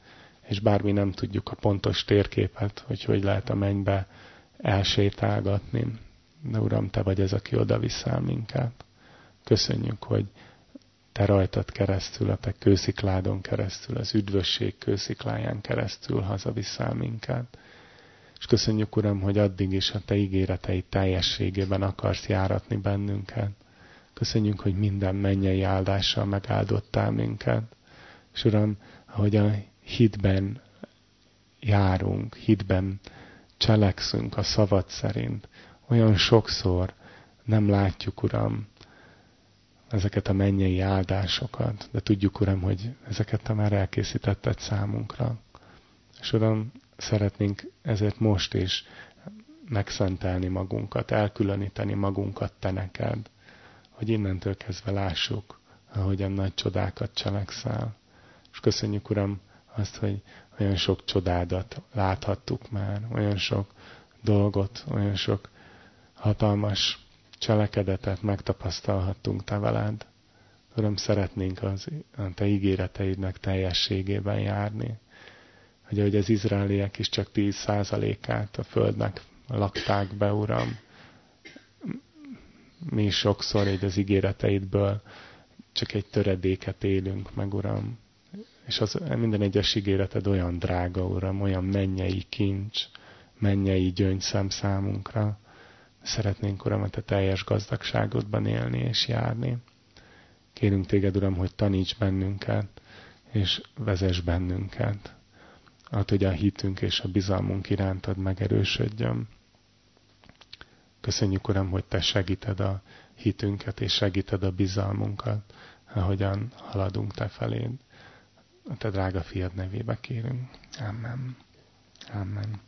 És bármi nem tudjuk a pontos térképet, hogy hogy lehet a mennybe elsétálgatni, de Uram, Te vagy ez, aki oda viszel minket. Köszönjük, hogy Te rajtad keresztül, a Te kőszikládon keresztül, az üdvösség kőszikláján keresztül hazaviszel minket. És köszönjük, Uram, hogy addig is a Te ígéreteid teljességében akarsz járatni bennünket. Köszönjük, hogy minden mennyei áldással megáldottál minket. És Uram, ahogy a hitben járunk, hitben cselekszünk a szavad szerint, olyan sokszor nem látjuk, Uram, ezeket a mennyei áldásokat, de tudjuk, Uram, hogy ezeket Te már elkészítetted számunkra. És Uram, szeretnénk ezért most is megszentelni magunkat, elkülöníteni magunkat Te neked, hogy innentől kezdve lássuk, ahogyan nagy csodákat cselekszel. És köszönjük, Uram, azt, hogy olyan sok csodádat láthattuk már, olyan sok dolgot, olyan sok hatalmas cselekedetet megtapasztalhattunk Te veled. Uram, szeretnénk az, a Te ígéreteidnek teljességében járni. Hogy ahogy az izraeliek is csak 10 százalékát a földnek lakták be, Uram, mi sokszor egy az ígéreteidből csak egy töredéket élünk meg, Uram. És az, minden egyes ígéreted olyan drága, Uram, olyan mennyei kincs, mennyei gyöngyszem számunkra. Szeretnénk, Uram, a Te teljes gazdagságodban élni és járni. Kérünk Téged, Uram, hogy taníts bennünket, és vezess bennünket. Hát, hogy a hitünk és a bizalmunk irántad megerősödjön. Köszönjük, Uram, hogy Te segíted a hitünket, és segíted a bizalmunkat, ahogyan haladunk Te feléd. A Te drága fiad nevébe kérünk. Amen. Amen.